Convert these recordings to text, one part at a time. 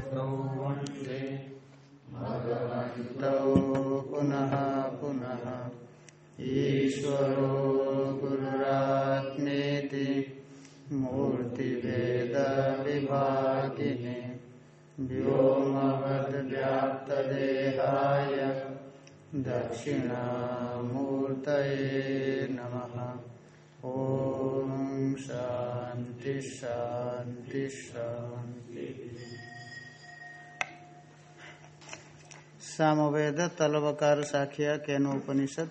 तौ वंदे भगवन्तौ पुनः पुनः। ईश्वरो गुरुरात्मेति मूर्तिभेदविभागिने व्योमवद्व्याप्तदेहाय दक्षिणामूर्तये नमः। ॐ शान्ति शान्ति शान्ति। सामवेद तलवकार साखिया केनो उपनिषद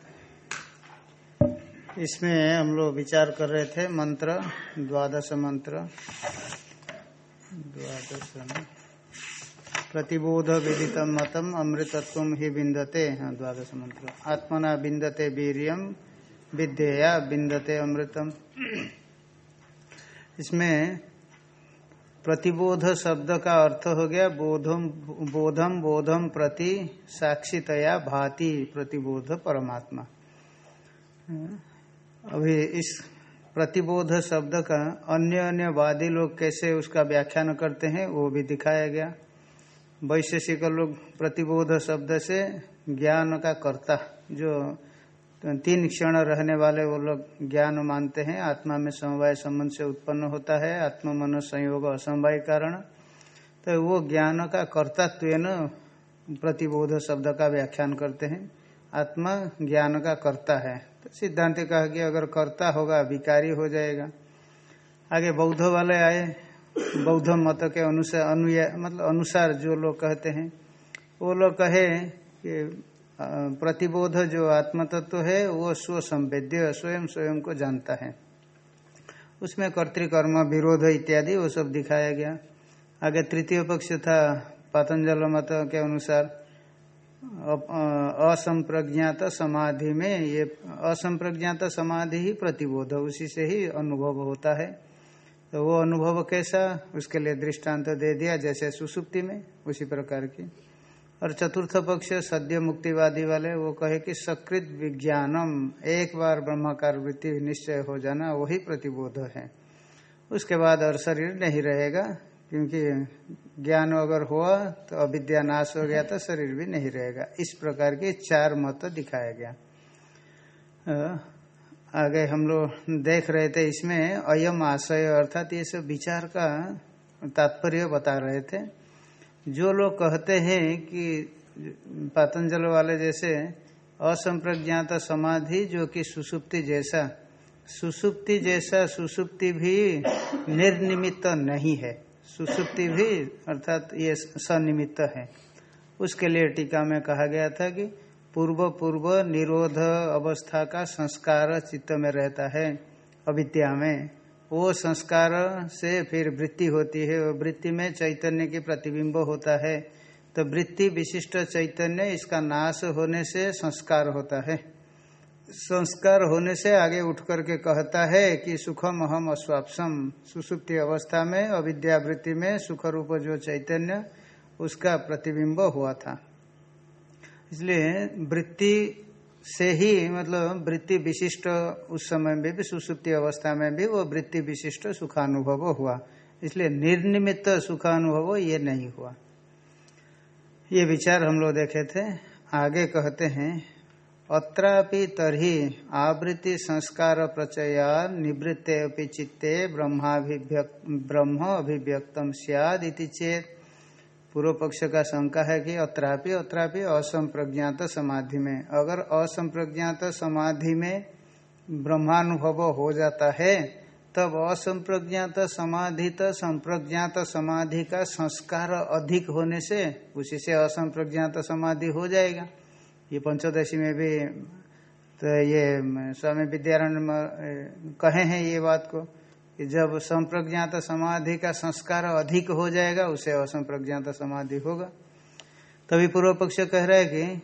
इसमें हम लोग विचार कर रहे थे मंत्र, द्वादश मंत्र। द्वादश प्रतिबोध विदित मतम, अमृतत्व ही बिंदते हाँ द्वादश मंत्र। आत्मना बिंदते वीरियम विद्या बिंदते अमृतम। इसमें प्रतिबोध शब्द का अर्थ हो गया बोधम बोधम बोधम प्रति साक्षितया भाति प्रतिबोध परमात्मा। अभी इस प्रतिबोध शब्द का अन्य अन्य वादी लोग कैसे उसका व्याख्यान करते हैं, वो भी दिखाया गया। वैशेषिक लोग प्रतिबोध शब्द से ज्ञान का कर्ता, जो तीन क्षण रहने वाले वो लोग ज्ञान मानते हैं। आत्मा में समवाय संबंध से उत्पन्न होता है। आत्म मन संयोग असमवाय कारण। तो वो ज्ञान का कर्तात्व प्रतिबोध शब्द का व्याख्यान करते हैं। आत्मा ज्ञान का कर्ता है। तो सिद्धांत कहा कि अगर कर्ता होगा, विकारी हो जाएगा। आगे बौद्ध वाले आए। बौद्ध मत के अनुसार, अनुया मतलब अनुसार जो लोग कहते हैं, वो लोग कहे कि प्रतिबोध जो आत्म तत्व है, वो स्व संवेद्य, स्वयं स्वयं को जानता है। उसमें कर्तिकर्म, विरोध इत्यादि वो सब दिखाया गया। आगे तृतीय पक्ष था, पतंजल मत के अनुसार असंप्रज्ञात समाधि में ये, असंप्रज्ञात समाधि ही प्रतिबोध, उसी से ही अनुभव होता है। तो वो अनुभव कैसा? उसके लिए दृष्टांत दे दिया, जैसे सुसुप्ति में, उसी प्रकार की। और चतुर्थ पक्ष सद्य मुक्तिवादी वाले, वो कहे कि सकृत विज्ञानम, एक बार ब्रह्माकार वृत्ति निश्चय हो जाना वही प्रतिबोध है। उसके बाद और शरीर नहीं रहेगा, क्योंकि ज्ञान अगर हुआ तो अविद्या नाश हो गया तो शरीर भी नहीं रहेगा। इस प्रकार के चार मत दिखाया गया आगे हम लोग देख रहे थे इसमें अयम आशय, अर्थात ये सब विचार का तात्पर्य बता रहे थे। जो लोग कहते हैं कि पतंजल वाले जैसे असंप्रज्ञात समाधि जो कि सुसुप्ति जैसा सुसुप्ति जैसा सुसुप्ति भी निर्निमित्त नहीं है। सुसुप्ति भी अर्थात ये सनिमित्त है। उसके लिए टीका में कहा गया था कि पूर्व पूर्व निरोध अवस्था का संस्कार चित्त में रहता है अविद्या में। वो संस्कार से फिर वृत्ति होती है वो वृत्ति में चैतन्य की प्रतिबिंब होता है। तो वृत्ति विशिष्ट चैतन्य, इसका नाश होने से संस्कार होता है। संस्कार होने से आगे उठ करके कहता है कि सुखम अहम अस्वापसम। सुसुप्ति अवस्था में, अविद्यावृत्ति में सुख रूप जो चैतन्य, उसका प्रतिबिंब हुआ था। इसलिए वृत्ति से ही मतलब वृत्ति विशिष्ट उस समय में भी, सुसुप्ति अवस्था में भी वो वृत्ति विशिष्ट सुखानुभव हुआ। इसलिए निर्निमित सुखानुभव ये नहीं हुआ। ये विचार हम लोग देखे थे। आगे कहते हैं, अत्रापि तरी आवृत्ति संस्कार प्रचया निवृत्ते चित्ते ब्रह्म अभिव्यक्तम सियाद चेत पूर्व पक्ष का शंका है कि अत्रापि अत्रापि असंप्रज्ञात समाधि में। अगर असंप्रज्ञात समाधि में ब्रह्मानुभव हो जाता है, तब असंप्रज्ञात समाधि तो संप्रज्ञात समाधि का संस्कार अधिक होने से उसी से असंप्रज्ञात समाधि हो जाएगा। ये पंचोदशी में भी तो ये, स्वामी विद्यारण कहे हैं ये बात को। कि जब संप्रज्ञात समाधि का संस्कार अधिक हो जाएगा, उसे असंप्रज्ञात समाधि होगा। तभी पूर्व पक्ष कह रहा है कि,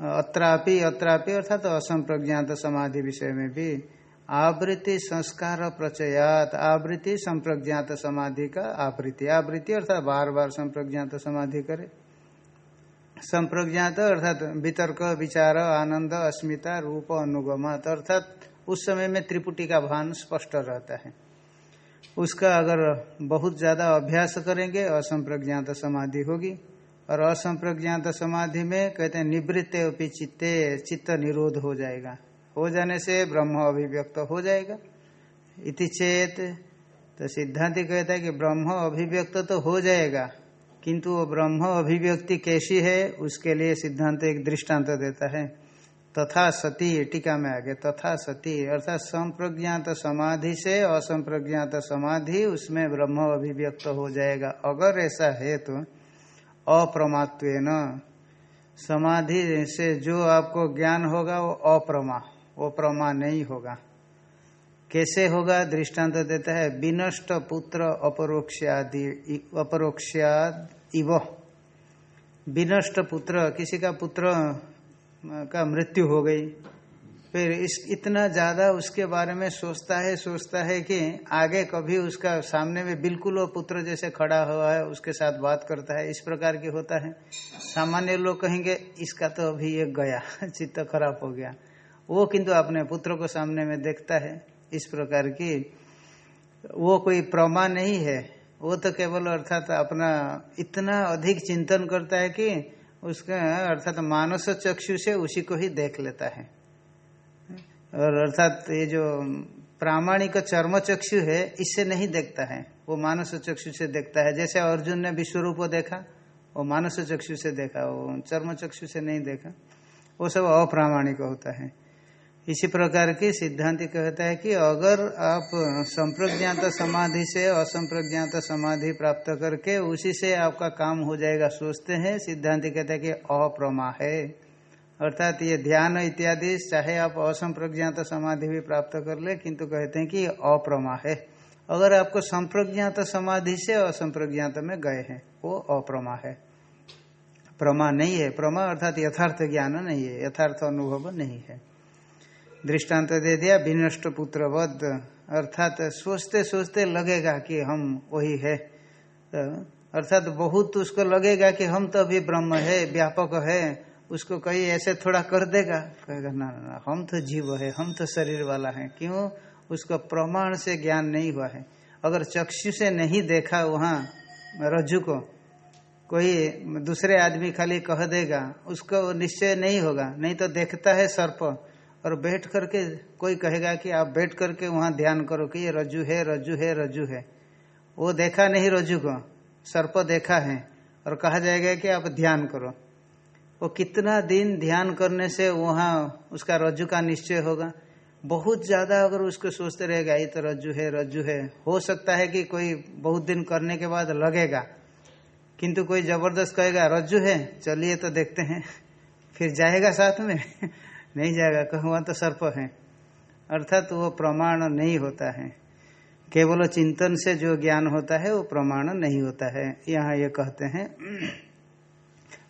अत्रापि अत्रापि अर्थात तो असंप्रज्ञात समाधि विषय में भी आवृत्ति संस्कार प्रचयात, आवृत्ति संप्रज्ञात समाधि का आवृत्ति आवृत्ति अर्थात बार बार संप्रज्ञात समाधि करे। संप्रज्ञात अर्थात वितर्क, विचार, आनंद, अस्मिता, रूप अनुगमत अर्थात उस समय में त्रिपुटी का भान स्पष्ट रहता है। उसका अगर बहुत ज़्यादा अभ्यास करेंगे, असंप्रज्ञात समाधि होगी। और असंप्रज्ञात समाधि में कहते हैं, निवृत्त अपनी चित्ते, चित्त निरोध हो जाएगा। हो जाने से ब्रह्म अभिव्यक्त हो जाएगा। इति चेत तो सिद्धांति कहता है कि ब्रह्म अभिव्यक्त तो हो जाएगा, किंतु वो ब्रह्म अभिव्यक्ति कैसी है, उसके लिए सिद्धांत एक दृष्टांत देता है। तथा सती टीका में आगे, तथा सती, अर्थात संप्रज्ञात समाधि से असंप्रज्ञात समाधि, उसमें ब्रह्म अभिव्यक्त हो जाएगा। अगर ऐसा है तो अप्रमात्व समाधि से जो आपको ज्ञान होगा, वो अप्रमा, वो प्रमा नहीं होगा। कैसे होगा? दृष्टांत देता है, विनष्ट पुत्र अपरोक्षादि, अपरोक्षाद इव। विनष्ट पुत्र, किसी का पुत्र का मृत्यु हो गई। फिर इस, इतना ज़्यादा उसके बारे में सोचता है सोचता है कि आगे कभी उसका सामने में बिल्कुल वो पुत्र जैसे खड़ा हुआ है, उसके साथ बात करता है, इस प्रकार की होता है। सामान्य लोग कहेंगे, इसका तो अभी ये गया, चित्त खराब हो गया। वो किंतु अपने पुत्र को सामने में देखता है, इस प्रकार की वो कोई प्रमा नहीं है। वो तो केवल अर्थात अपना इतना अधिक चिंतन करता है कि उसका अर्थात मानस चक्षु से उसी को ही देख लेता है। और अर्थात ये जो प्रामाणिक चर्म चक्षु है, इससे नहीं देखता है। वो मानस चक्षु से देखता है। जैसे अर्जुन ने विश्वरूप देखा, वो मानस चक्षु से देखा, वो चर्म चक्षु से नहीं देखा। वो सब अप्रामाणिक होता है। इसी प्रकार की सिद्धांत कहता है कि अगर आप संप्रज्ञात समाधि से असंप्रज्ञात समाधि प्राप्त करके उसी से आपका काम हो जाएगा, सोचते हैं, सिद्धांति कहता है कि अप्रमा है। अर्थात ये ध्यान इत्यादि, चाहे आप असंप्रज्ञात समाधि भी प्राप्त कर ले, किंतु कहते हैं कि अप्रमा है। अगर आपको संप्रज्ञात समाधि से असंप्रज्ञात में गए हैं, वो अप्रमा है। प्रमा नहीं है, प्रमा अर्थात यथार्थ ज्ञान नहीं है, यथार्थ अनुभव नहीं है। दृष्टांत दे दिया, विनष्ट पुत्रवध अर्थात सोचते सोचते लगेगा कि हम वही है। तो अर्थात बहुत उसको लगेगा कि हम तो अभी ब्रह्म है, व्यापक है, उसको कहीं ऐसे थोड़ा कर देगा। कहेगा ना ना, हम तो जीव है, हम तो शरीर वाला है, क्यों? उसको प्रमाण से ज्ञान नहीं हुआ है। अगर चक्षु से नहीं देखा वहाँ रज्जु को, कोई दूसरे आदमी खाली कह देगा, उसको निश्चय नहीं होगा, नहीं तो देखता है सर्प। और बैठ करके कोई कहेगा कि आप बैठ करके वहाँ ध्यान करो कि ये रज्जु है रज्जु है रज्जु है। वो देखा नहीं रज्जु को, सर्प देखा है और कहा जाएगा कि आप ध्यान करो। वो कितना दिन ध्यान करने से वहाँ उसका रज्जु का निश्चय होगा। बहुत ज़्यादा अगर उसको सोचते रहेगा, ये तो रज्जु है रज्जु है। हो सकता है कि कोई बहुत दिन करने के बाद लगेगा। किंतु कोई ज़बरदस्त कहेगा, रज्जु है, चलिए तो देखते हैं। फिर जाएगा साथ में। नहीं जाएगा कहूँ तो सर्प है। अर्थात वो प्रमाण नहीं होता है। केवल चिंतन से जो ज्ञान होता है, वो प्रमाण नहीं होता है। यहाँ ये कहते हैं,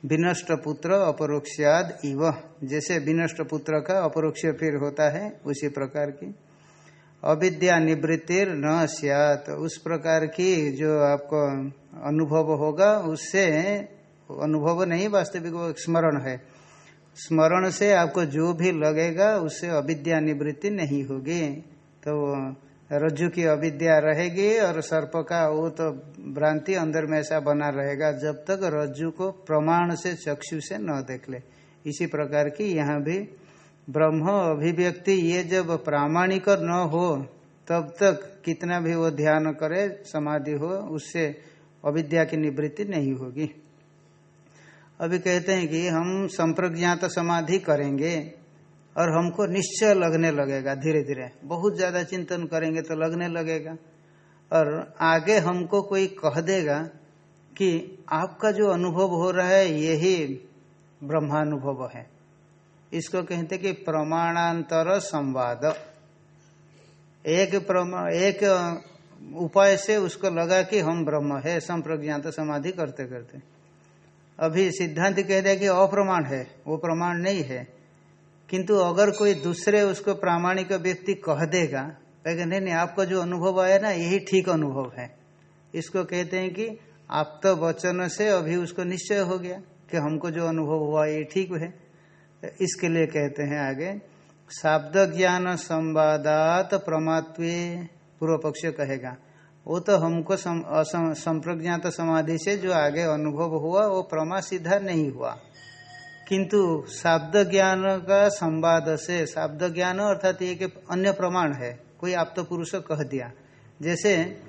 विनष्ट पुत्र अपरोक्षाद इव। जैसे विनष्ट पुत्र का अपरोक्ष फिर होता है, उसी प्रकार की। अविद्या निवृत्तिर न सियात। उस प्रकार की जो आपको अनुभव होगा, उससे अनुभव नहीं, वास्तविक स्मरण है। स्मरण से आपको जो भी लगेगा, उससे अविद्या निवृत्ति नहीं होगी। तो रज्जु की अविद्या रहेगी और सर्प का वो तो भ्रांति अंदर में ऐसा बना रहेगा, जब तक रज्जु को प्रमाण से, चक्षु से न देख ले। इसी प्रकार की यहाँ भी ब्रह्म अभिव्यक्ति, ये जब प्रामाणिक न हो, तब तक कितना भी वो ध्यान करे, समाधि हो, उससे अविद्या की निवृत्ति नहीं होगी। अभी कहते हैं कि हम संप्रज्ञात समाधि करेंगे और हमको निश्चय लगने लगेगा धीरे धीरे। बहुत ज़्यादा चिंतन करेंगे तो लगने लगेगा। और आगे हमको कोई कह देगा कि आपका जो अनुभव हो रहा है, यही ब्रह्मानुभव है। इसको कहते कि प्रमाणांतर संवाद। एक प्रमा, एक उपाय से उसको लगा कि हम ब्रह्म है, संप्रज्ञात समाधि करते करते अभी सिद्धांत कह रहे कि अप्रमाण है, वो प्रमाण नहीं है। किंतु अगर कोई दूसरे उसको प्रामाणिक व्यक्ति कह देगा, कहेगा, नहीं नहीं, आपका जो अनुभव आया ना, यही ठीक अनुभव है। इसको कहते हैं कि आप तो वचन से अभी उसको निश्चय हो गया कि हमको जो अनुभव हुआ, ये ठीक है। इसके लिए कहते हैं आगे शाब्द ज्ञान संवादात प्रमात्व पूर्व पक्ष कहेगा। वो तो हमको संप्रज्ञात समाधि से जो आगे अनुभव हुआ, वो प्रमा सीधा नहीं हुआ। किंतु शाब्द ज्ञान का संवाद से, शाब्द ज्ञान अर्थात ये कि अन्य प्रमाण है, कोई आप तो पुरुष कह दिया। जैसे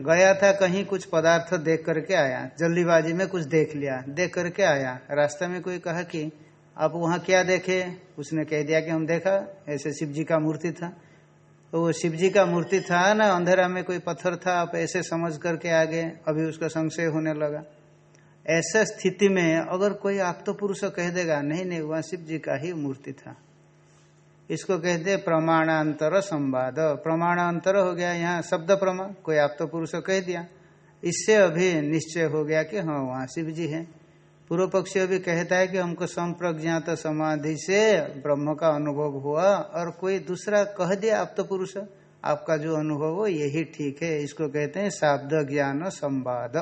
गया था कहीं कुछ पदार्थ देख करके आया, जल्दीबाजी में कुछ देख लिया, देख करके आया। रास्ते में कोई कहा कि, आप वहाँ क्या देखे? उसने कह दिया कि, हम देखा, ऐसे शिव जी का मूर्ति था। तो वो शिव जी का मूर्ति था ना, अंधेरा में कोई पत्थर था, आप ऐसे समझ करके आगे, अभी उसका संशय होने लगा। ऐसा स्थिति में अगर कोई आप तो पुरुष कह देगा, नहीं नहीं, वह शिव जी का ही मूर्ति था। इसको कहते प्रमाणांतर संवाद। प्रमाणांतर हो गया यहाँ शब्द प्रमाण, कोई आप तो पुरुष कह दिया। इससे अभी निश्चय हो गया कि हाँ वहाँ शिव जी है। पूर्व पक्षी अभी कहता है कि हमको संप्रज्ञात समाधि से ब्रह्म का अनुभव हुआ और कोई दूसरा कह दिया आप तो पुरुष आपका जो अनुभव हो, यही ठीक है। इसको कहते हैं शाब्द ज्ञान संवाद।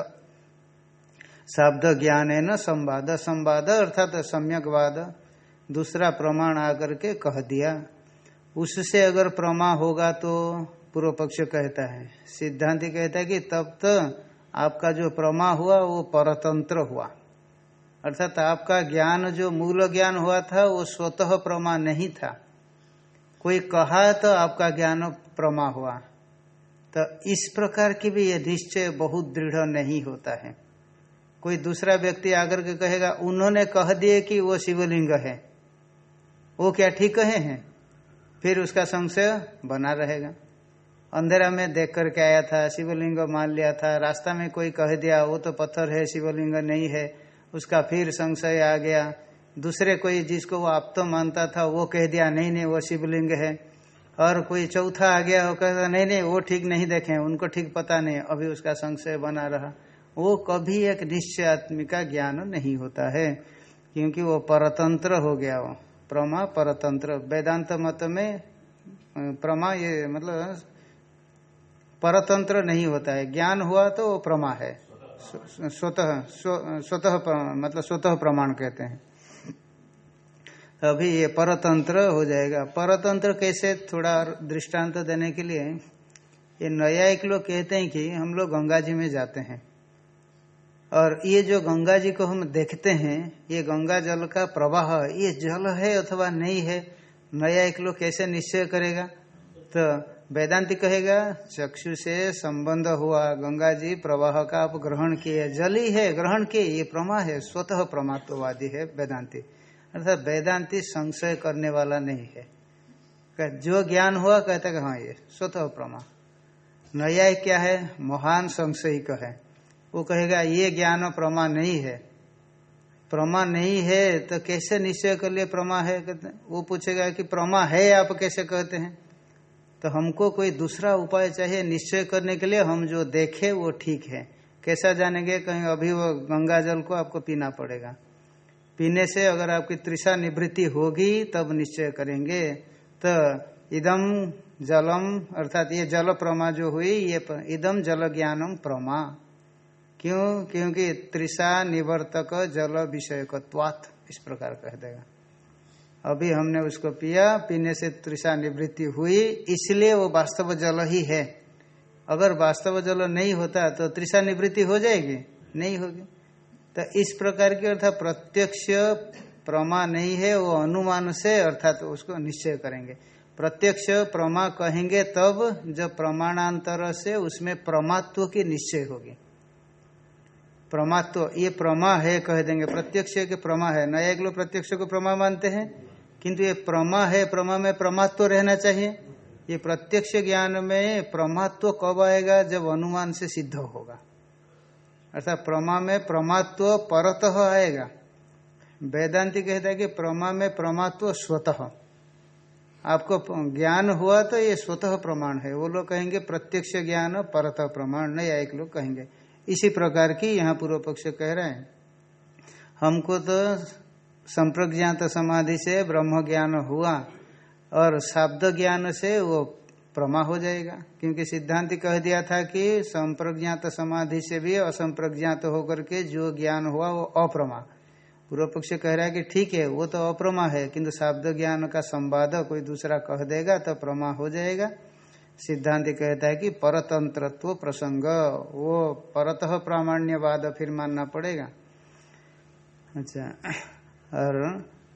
शाब्द ज्ञान है न संवाद। संवाद अर्थात सम्यकवाद दूसरा प्रमाण आकर के कह दिया। उससे अगर प्रमा होगा तो पूर्व पक्ष कहता है। सिद्धांति कहता है कि तब तो आपका जो प्रमा हुआ, वो परतंत्र हुआ। अर्थात आपका ज्ञान जो मूल ज्ञान हुआ था, वो स्वतः प्रमा नहीं था। कोई कहा तो आपका ज्ञान प्रमा हुआ। तो इस प्रकार की भी यह निश्चय बहुत दृढ़ नहीं होता है। कोई दूसरा व्यक्ति आकर के कहेगा, उन्होंने कह दिए कि वो शिवलिंग है। वो क्या ठीक कहे हैं? फिर उसका संशय बना रहेगा। अंधेरा में देख करके आया था, शिवलिंग मान लिया था। रास्ता में कोई कह दिया, वो तो पत्थर है, शिवलिंग नहीं है। उसका फिर संशय आ गया। दूसरे कोई जिसको वो आप तो मानता था, वो कह दिया, नहीं नहीं, वो शिवलिंग है। और कोई चौथा आ गया, वो कहता, नहीं नहीं, वो ठीक नहीं देखे, उनको ठीक पता नहीं। अभी उसका संशय बना रहा। वो कभी एक निश्चय का ज्ञान नहीं होता है, क्योंकि वो परतंत्र हो गया वो। प्रमा, परतंत्र। वेदांत मत में, प्रमा ये मतलब परतंत्र नहीं होता है। ज्ञान हुआ तो वो प्रमा है। स्वतः स्वतः मतलब स्वतः प्रमाण कहते हैं। अभी ये परतंत्र हो जाएगा। परतंत्र कैसे थोड़ा दृष्टांत देने के लिए, ये नया एक लोग कहते हैं कि हम लोग गंगा जी में जाते हैं। और ये जो गंगा जी को हम देखते हैं, ये गंगा जल का प्रवाह, ये जल है अथवा नहीं है नया एक लोग कैसे निश्चय करेगा? तो वेदांति कहेगा, चक्षु से संबंध हुआ गंगा जी प्रवाह का आप ग्रहण किए, जली है, ग्रहण किए, ये प्रमा है, स्वतः प्रमात्ववादी है वेदांति। अर्थात वेदांति संशय करने वाला नहीं है। जो ज्ञान हुआ, कहता है हाँ ये स्वतः प्रमा। नया क्या है? महान संशयिक है वो कहेगा, ये ज्ञान प्रमा नहीं है। प्रमा नहीं है तो कैसे निश्चय कर लिए प्रमा है? कहते वो पूछेगा कि प्रमा है, आप कैसे कहते हैं? तो हमको कोई दूसरा उपाय चाहिए निश्चय करने के लिए, हम जो देखे वो ठीक है। कैसा जानेंगे? कहीं अभी वो गंगा जल को आपको पीना पड़ेगा। पीने से अगर आपकी तृषा निवृत्ति होगी, तब निश्चय करेंगे। तो इदम जलम, अर्थात ये जल प्रमा जो हुई, ये इदम जल ज्ञानम प्रमा। क्यों? क्योंकि तृषा निवर्तक जल विषयकत्वात्, इस प्रकार कह देगा। अभी हमने उसको पिया, पीने से तृषा निवृत्ति हुई, इसलिए वो वास्तव जल ही है। अगर वास्तव जल नहीं होता तो तृषा निवृत्ति हो जाएगी? नहीं होगी। तो इस प्रकार की अर्थात प्रत्यक्ष प्रमा नहीं है, वो अनुमान से अर्थात तो उसको निश्चय करेंगे। प्रत्यक्ष प्रमा कहेंगे तब, जब प्रमाणांतर से उसमें प्रमात्व की निश्चय होगी। प्रमात्व, ये प्रमा है कह देंगे। प्रत्यक्ष के प्रमा है। नया एक लोग प्रत्यक्ष को प्रमा मानते हैं? किंतु ये प्रमा है, प्रमा में प्रमात्व रहना चाहिए। ये प्रत्यक्ष ज्ञान में प्रमात्व कब आएगा? जब अनुमान से सिद्ध होगा। अर्थात प्रमा में प्रमात्व परतः आएगा। वेदांति कहता है कि प्रमा में प्रमात्व स्वतः। आपको ज्ञान हुआ तो ये स्वतः प्रमाण है। वो लोग कहेंगे प्रत्यक्ष ज्ञान, परत प्रमाण। नहीं, एक लोग कहेंगे। इसी प्रकार की यहाँ पूर्व पक्ष कह रहे हैं। हमको तो संप्रज्ञात समाधि से ब्रह्म ज्ञान हुआ और शब्द ज्ञान से वो प्रमा हो जाएगा। क्योंकि सिद्धांत कह दिया था कि संप्रज्ञात समाधि से भी असंप्रज्ञात होकर के जो ज्ञान हुआ वो अप्रमा। पूर्व पक्ष कह रहा है कि ठीक है, वो तो अप्रमा है, किंतु शब्द ज्ञान का संवाद कोई दूसरा कह देगा तो प्रमा हो जाएगा। सिद्धांत कहता है कि परतंत्रत्व प्रसंग, वो परतः प्रामाण्यवाद फिर मानना पड़ेगा। अच्छा। और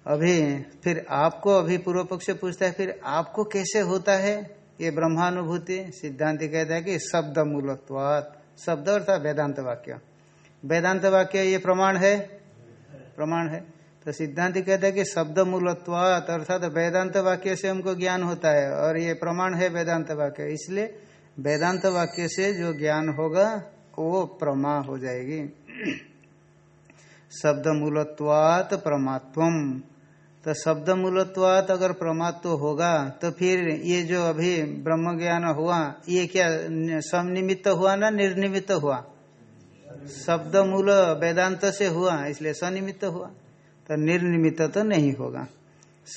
अभी फिर आपको अभी पूर्व पक्ष पूछता है, फिर आपको कैसे होता है ये ब्रह्मानुभूति? सिद्धांत कहता है कि शब्द मूलत्वात शब्द अर्थात वेदांत वाक्य। वेदांत वाक्य ये प्रमाण है? प्रमाण है। तो सिद्धांत कहता है कि शब्द मूलत्वात अर्थात वेदांत वाक्य से हमको ज्ञान होता है, और ये प्रमाण है वेदांत वाक्य। इसलिए वेदांत वाक्य से जो ज्ञान होगा, वो प्रमा हो जाएगी। शब्द मूलत्वात प्रमात्वम तो शब्द मूलत्वात अगर प्रमात्व होगा तो फिर ये जो अभी ब्रह्म ज्ञान हुआ, ये क्या समनिमित्त हुआ ना निर्निमित्त हुआ? शब्द मूल वेदांत से हुआ, इसलिए सनिमित्त हुआ। तो निर्निमित्त तो नहीं होगा।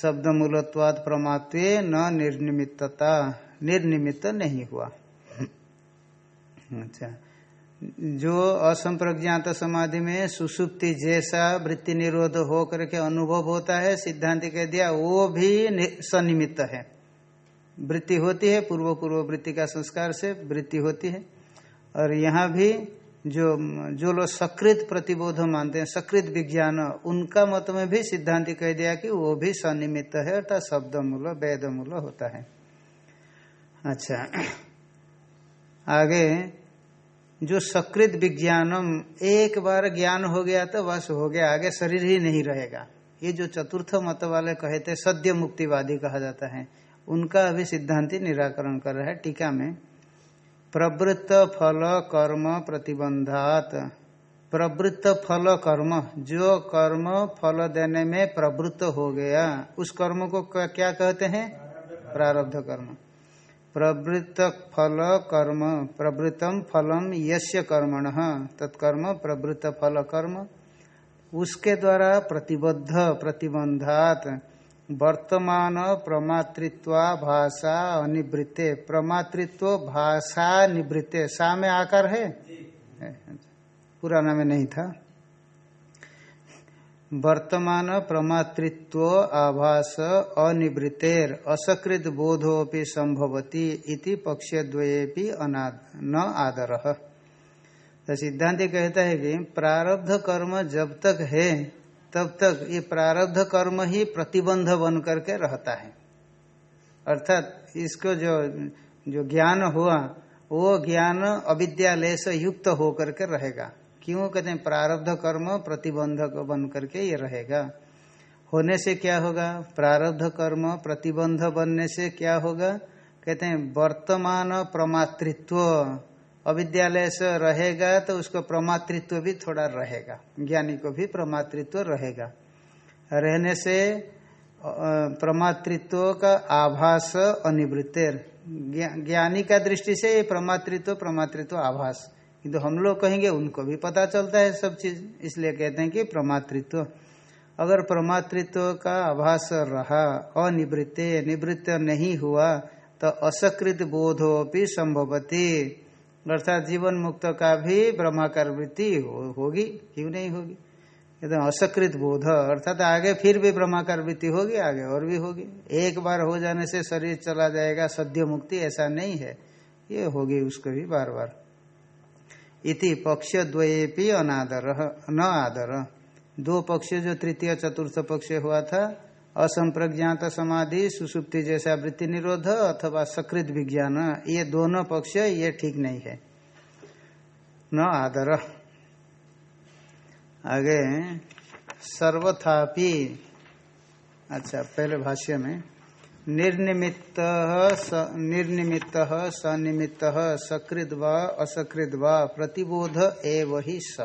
शब्द मूलत्वाद प्रमात्व न निर्निमित्तता, निर्निमित्त नहीं हुआ। अच्छा। जो असंप्रज्ञात समाधि में सुसुप्ति जैसा वृत्ति निरोध हो करके अनुभव होता है, सिद्धांत कह दिया, वो भी सनिमित्त है। वृत्ति होती है पूर्व पूर्व वृत्ति का संस्कार से वृत्ति होती है। और यहाँ भी जो जो लोग सकृत प्रतिबोध मानते हैं, सकृत विज्ञान, उनका मत में भी सिद्धांत कह दिया कि वो भी सनिमित्त है, अर्थात शब्द मूल वेद मूल होता है। अच्छा आगे जो सकृत विज्ञानम, एक बार ज्ञान हो गया तो बस हो गया, आगे शरीर ही नहीं रहेगा। ये जो चतुर्थ मत वाले कहते सद्य मुक्तिवादी कहा जाता है। उनका अभी सिद्धांति निराकरण कर रहा है टीका में। प्रवृत्त फल कर्म प्रतिबंधात। प्रवृत्त फल कर्म, जो कर्म फल देने में प्रवृत्त हो गया, उस कर्म को क्या कहते हैं? प्रारब्ध कर्म। प्रवृत्त फल कर्म प्रवृत्तम फलम यस्य कर्मण तत्कर्म प्रवृत्त फल कर्म उसके द्वारा प्रतिबद्ध प्रतिबंधात वर्तमान प्रमातृत्व भाषा अनिवृत्ते प्रमातृत्व भाषा निवृत्ते। सा में आकार है? पुराना में नहीं था। वर्तमान प्रमातृत्व आभास अनिवृत्तेर असकृत बोधोपि संभवती इति पक्षद्वये न आदर। तो सिद्धांत कहता है कि प्रारब्ध कर्म जब तक है, तब तक ये प्रारब्ध कर्म ही प्रतिबंध बन करके रहता है। अर्थात इसको जो जो ज्ञान हुआ, वो ज्ञान अविद्यालय से युक्त होकर के रहेगा। क्यों कहते हैं? प्रारब्ध कर्म प्रतिबंधक बन करके ये रहेगा। होने से क्या होगा? प्रारब्ध कर्म प्रतिबंध बनने से क्या होगा? कहते हैं, वर्तमान प्रमातृत्व। अविद्यालय से रहेगा तो उसको प्रमातृत्व भी थोड़ा रहेगा। ज्ञानी को भी प्रमातृत्व रहेगा। रहने से प्रमातृत्व का आभास अनिवृत्तिर। ज्ञानी का दृष्टि से ये प्रमातृत्व प्रमातृत्व आभास। किंतु हम लोग कहेंगे उनको भी पता चलता है सब चीज़ इसलिए कहते हैं कि प्रमातृत्व। अगर प्रमातृत्व का आभास रहा अनिवृत्त निवृत्त नहीं हुआ तो असकृत बोधो भी संभवती। अर्थात जीवन मुक्त का भी ब्रह्माकार वृत्ति हो, क्यों नहीं होगी? एकदम तो असकृत बोध अर्थात आगे फिर भी ब्रह्माकार वृत्ति होगी आगे और भी होगी। एक बार हो जाने से शरीर चला जाएगा सद्य मुक्ति ऐसा नहीं है। ये होगी उसको भी बार बार। इति पक्ष द्वये अनादर, न आदर। दो पक्ष, जो तृतीय, चतुर्थ पक्ष हुआ था, असंप्रज्ञात समाधि, सुसुप्ति जैसा वृत्ति निरोध अथवा सकृत विज्ञान, ये दोनों पक्ष, ये ठीक नहीं है। न आदर। आगे, सर्वथापि अच्छा पहले भाष्य में निर्निमित्त निर्निमित्त सनिमित्त सकृत व असकृत व प्रतिबोध एव ही स।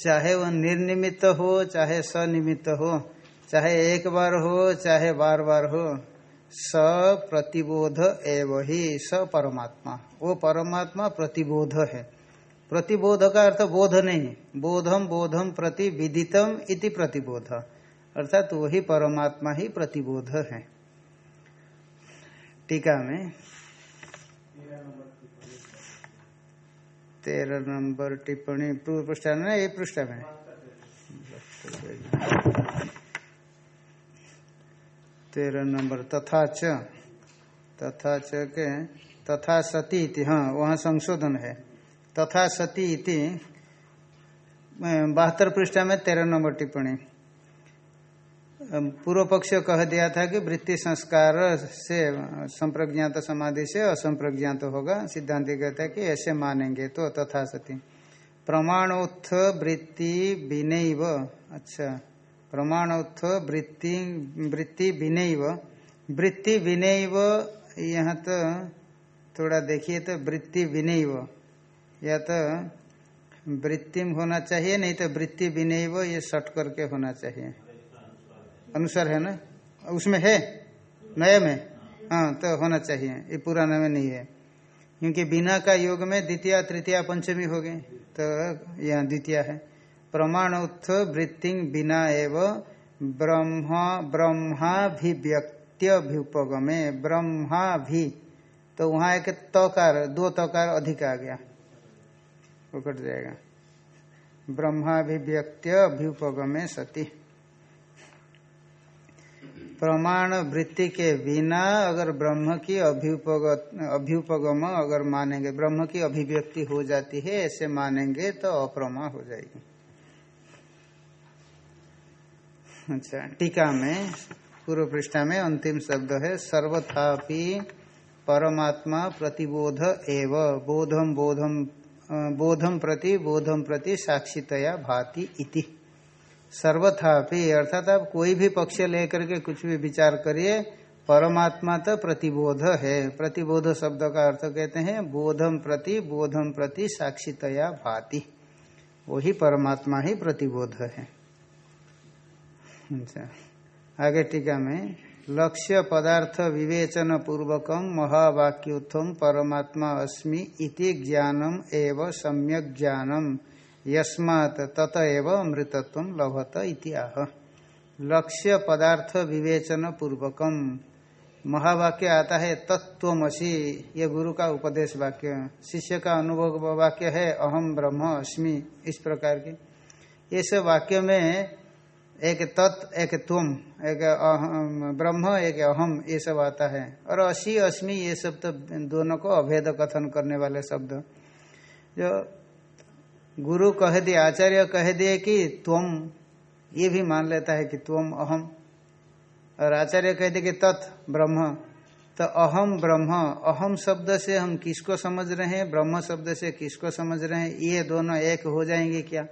चाहे वह निर्निमित्त हो, चाहे सनिमित्त हो, चाहे एक बार हो, चाहे बार बार हो, स प्रतिबोध एव ही स परमात्मा। वो परमात्मा प्रतिबोध है। प्रतिबोध का अर्थ बोध नहीं। बोधम बोधम प्रति विदितम इति प्रतिबोध। अर्थात तो वही परमात्मा ही प्रतिबोध है। टीका में तेरह नंबर टिप्पणी, पूर्व पृष्ठ में ये पृष्ठ में। तेरह नंबर, तथा च तथा च के, तथा सती इति हाँ वहाँ संशोधन है। तथा सती इति बहत्तर पृष्ठा में तेरह नंबर टिप्पणी। पूर्व पक्ष कह दिया था कि वृत्ति संस्कार से संप्रज्ञात समाधि से असंप्रज्ञात होगा। सिद्धांत कहता है कि ऐसे मानेंगे तो तथा सती प्रमाणोत्थ वृत्ति विनैव। अच्छा प्रमाणोत्थ वृत्ति वृत्ति विनैव। वृत्ति विनैव, यहाँ तो थोड़ा देखिए तो वृत्ति विनैव। या तो वृत्तिम होना चाहिए, नहीं तो वृत्ति विनैव, ये सट करके होना चाहिए। अनुसार है ना? उसमें है? नए में? हाँ तो होना चाहिए। ये पुराना में नहीं है। क्योंकि बिना का योग में द्वितीय, तृतीय, पंचमी हो गई। तो यहाँ द्वितीय है। प्रमाण उत्थ वृत्ति बिना एव ब्रह्म ब्रह्माभिव्यक्त्यभ्युपगमे ब्रह्मा भी तो वहाँ एक तकार, दो तकार अधिक आ गया। वो कट जाएगा। ब्रह्मा ब्रह्माभिव्यक्त्य अभ्युपगमे सती। प्रमाण वृत्ति के बिना अगर ब्रह्म की अभ्युपग, अभ्युपगम अगर मानेंगे, ब्रह्म की अभिव्यक्ति हो जाती है, ऐसे मानेंगे तो अप्रमा हो जाएगी। अच्छा टीका में, पूर्व पृष्ठा में अंतिम शब्द है, सर्वथापि परमात्मा प्रतिबोध एव बोधम बोधम बोधम प्रति बोधम प्रति साक्षितया भाति इति। सर्वथापि, अर्थात आप कोई भी पक्ष लेकर के कुछ भी विचार करिए, परमात्मा तो प्रतिबोध है। प्रतिबोध शब्द का अर्थ कहते हैं बोधम प्रति बोधम प्रति साक्षितया भाति। वही परमात्मा ही प्रतिबोध है। अच्छा। आगे टीका में, लक्ष्य पदार्थ विवेचन पूर्वक महावाक्योत्थम परमात्मा अस्मि इति ज्ञानम एवं सम्यक ज्ञानम। यस्मात् ततएव अमृतत्व लभत इति आह। लक्ष्य पदार्थ विवेचन पूर्वकम महावाक्य आता है तत्वमसी ये गुरु का उपदेश वाक्य। शिष्य का अनुभव वाक्य है अहम ब्रह्म अस्मि। इस प्रकार की। ये सब वाक्य में एक तत्, एक तुम एक ब्रह्म, एक अहम ये सब आता है। और असी, अस्मि, ये सब तो दोनों को अभेद कथन करने वाले शब्द। जो गुरु कह दिए आचार्य कह दिए कि तुम ये भी मान लेता है कि तुम अहम और आचार्य कह दिए कि तत् ब्रह्म। तो अहम ब्रह्म अहम शब्द से हम किसको समझ रहे हैं, ब्रह्म शब्द से किसको समझ रहे हैं, ये दोनों एक हो जाएँगे क्या?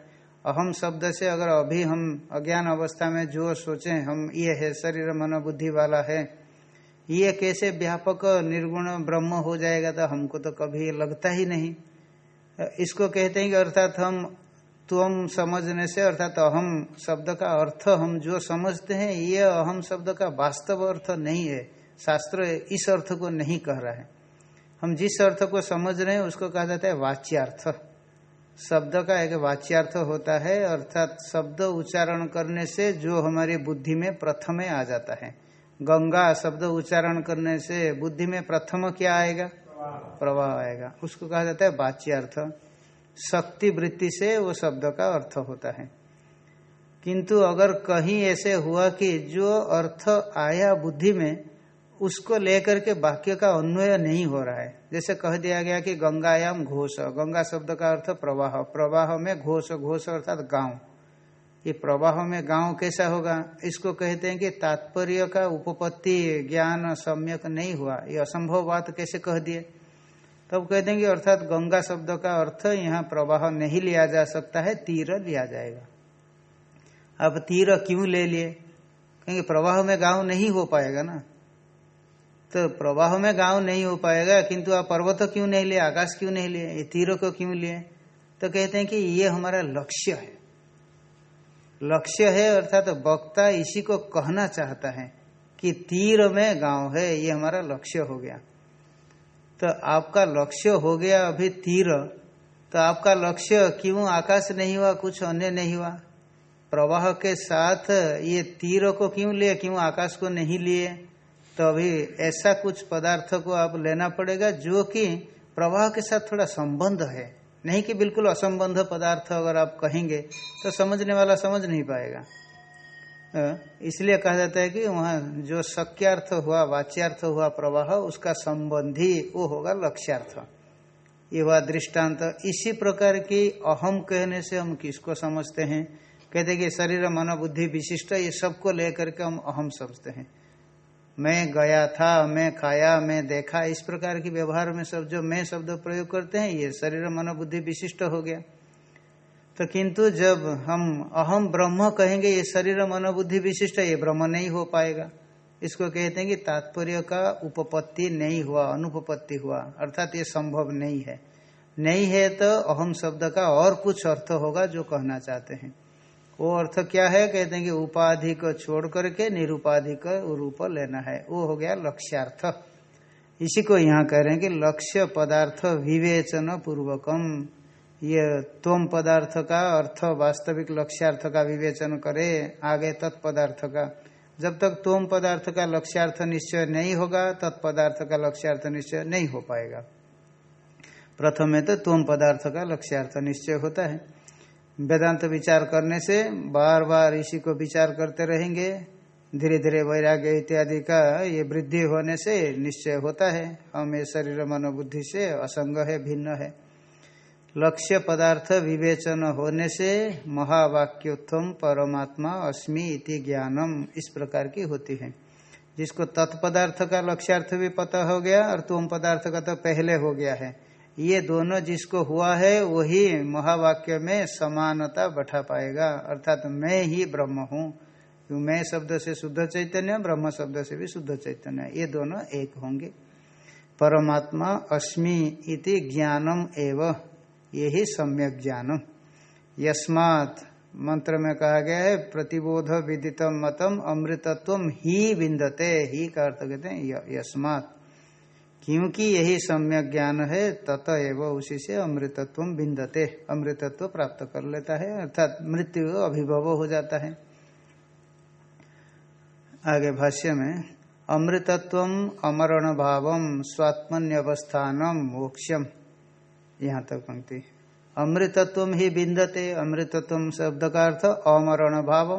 अहम शब्द से अगर अभी हम अज्ञान अवस्था में जो सोचे, हम ये है, शरीर मन बुद्धि वाला है, ये कैसे व्यापक निर्गुण ब्रह्म हो जाएगा तो हमको तो कभी लगता ही नहीं। इसको कहते हैं कि अर्थात हम तुम समझने से अर्थात अहम शब्द का अर्थ हम जो समझते हैं, ये अहम शब्द का वास्तव अर्थ नहीं है। शास्त्र इस अर्थ को नहीं कह रहा है। हम जिस अर्थ को समझ रहे हैं, उसको कहा जाता है वाच्यार्थ। शब्द का एक वाच्यार्थ होता है, अर्थात शब्द उच्चारण करने से जो हमारी बुद्धि में प्रथम आ जाता है। गंगा शब्द उच्चारण करने से बुद्धि में प्रथम क्या आएगा? प्रवाह आएगा। उसको कहा जाता है बाच्य अर्थ। शक्ति वृत्ति से वो शब्द का अर्थ होता है। किंतु अगर कहीं ऐसे हुआ कि जो अर्थ आया बुद्धि में, उसको लेकर के वाक्य का अन्वय नहीं हो रहा है। जैसे कह दिया गया कि गंगायाम घोष। गंगा शब्द का अर्थ प्रवाह। प्रवाह में घोष घोष अर्थात गाँव। ये प्रवाह में गाँव कैसा होगा? इसको कहते हैं कि तात्पर्य का उपपत्ति, ज्ञान, सम्यक नहीं हुआ। ये असंभव बात कैसे कह दिए? तब कह देंगे, अर्थात गंगा शब्द का अर्थ यहाँ प्रवाह नहीं लिया जा सकता है, तीर लिया जाएगा। अब तीर क्यों ले लिए? कहेंगे, प्रवाह में गाँव नहीं हो पाएगा ना। तो प्रवाह में गाँव नहीं हो पाएगा, किंतु आप पर्वत क्यों नहीं लिए, आकाश क्यों नहीं लिए, ये तीरों को क्यों लिए? तो कहते हैं कि ये हमारा लक्ष्य है। लक्ष्य है अर्थात तो वक्ता इसी को कहना चाहता है कि तीर में गाँव है, ये हमारा लक्ष्य हो गया। तो आपका लक्ष्य हो गया अभी तीर तो आपका लक्ष्य क्यों आकाश नहीं हुआ, कुछ अन्य नहीं हुआ? प्रवाह के साथ ये तीर को क्यों लिए, क्यों आकाश को नहीं लिए? तो अभी ऐसा कुछ पदार्थ को आप लेना पड़ेगा, जो कि प्रवाह के साथ थोड़ा संबंध है। नहीं कि बिल्कुल असंबंध पदार्थ अगर आप कहेंगे तो समझने वाला समझ नहीं पाएगा। इसलिए कहा जाता है कि वहाँ जो शक्यार्थ हुआ, वाच्यार्थ हुआ प्रवाह, उसका संबंधी वो होगा लक्ष्यार्थ। ये हुआ दृष्टांत। इसी प्रकार की अहम कहने से हम किसको समझते हैं? कहते हैं कि शरीर, मन, बुद्धि विशिष्ट, ये सबको लेकर के हम अहम समझते हैं। मैं गया था, मैं खाया, मैं देखा। इस प्रकार की व्यवहार में सब जो मैं शब्द प्रयोग करते हैं, ये शरीर मनोबुद्धि विशिष्ट हो गया। तो किंतु जब हम अहम ब्रह्म कहेंगे, ये शरीर मनोबुद्धि विशिष्ट ये ब्रह्म नहीं हो पाएगा। इसको कहते हैं कि तात्पर्य का उपपत्ति नहीं हुआ, अनुपपत्ति हुआ। अर्थात ये संभव नहीं है। नहीं है तो अहम शब्द का और कुछ अर्थ होगा जो कहना चाहते हैं। वो अर्थ क्या है? कहते हैं कि उपाधि को छोड़ करके निरुपाधि का रूप लेना है। वो हो गया लक्ष्यार्थ। इसी को यहाँ कह रहे हैं कि लक्ष्य पदार्थ विवेचन पूर्वकम। ये तोम पदार्थ का अर्थ वास्तविक लक्ष्यार्थ का विवेचन करे, आगे तत्पदार्थ का। जब तक तोम पदार्थ का लक्ष्यार्थ निश्चय नहीं होगा, तत्पदार्थ का लक्ष्यार्थ निश्चय नहीं हो पाएगा। प्रथम में तो तोम पदार्थ का लक्ष्यार्थ निश्चय होता है। वेदांत विचार करने से बार बार इसी को विचार करते रहेंगे। धीरे धीरे वैराग्य इत्यादि का ये वृद्धि होने से निश्चय होता है। हम ये शरीर मनोबुद्धि से असंग है, भिन्न है। लक्ष्य पदार्थ विवेचन होने से महावाक्योत्थम परमात्मा अस्मि इति ज्ञानम इस प्रकार की होती है। जिसको तत्पदार्थ का लक्ष्यार्थ भी पता हो गया और तुम पदार्थ का तो पहले हो गया है। ये दोनों जिसको हुआ है, वही महावाक्य में समानता बैठा पाएगा। अर्थात मैं ही ब्रह्म हूँ। मैं शब्द से शुद्ध चैतन्य, ब्रह्म शब्द से भी शुद्ध चैतन्य? ये दोनों एक होंगे। परमात्मा अस्मि इति ज्ञानम एवं। यही सम्यक ज्ञान। यस्मात मंत्र में कहा गया है, प्रतिबोध विदितम मतम अमृतत्व ही बिंदते ही का अर्थ कहते हैं यस्मात। क्योंकि यही सम्यक ज्ञान है, तत एवं उसी से अमृतत्व बिंदते अमृतत्व प्राप्त कर लेता है, अर्थात मृत्यु अभिभव हो जाता है। आगे भाष्य में, अमृतत्व अमरण भाव स्वात्मन्यवस्थान मोक्षम। यहाँ तक पंक्ति। अमृतत्व ही बिंदते अमृतत्व शब्द का अर्थ अमरण भाव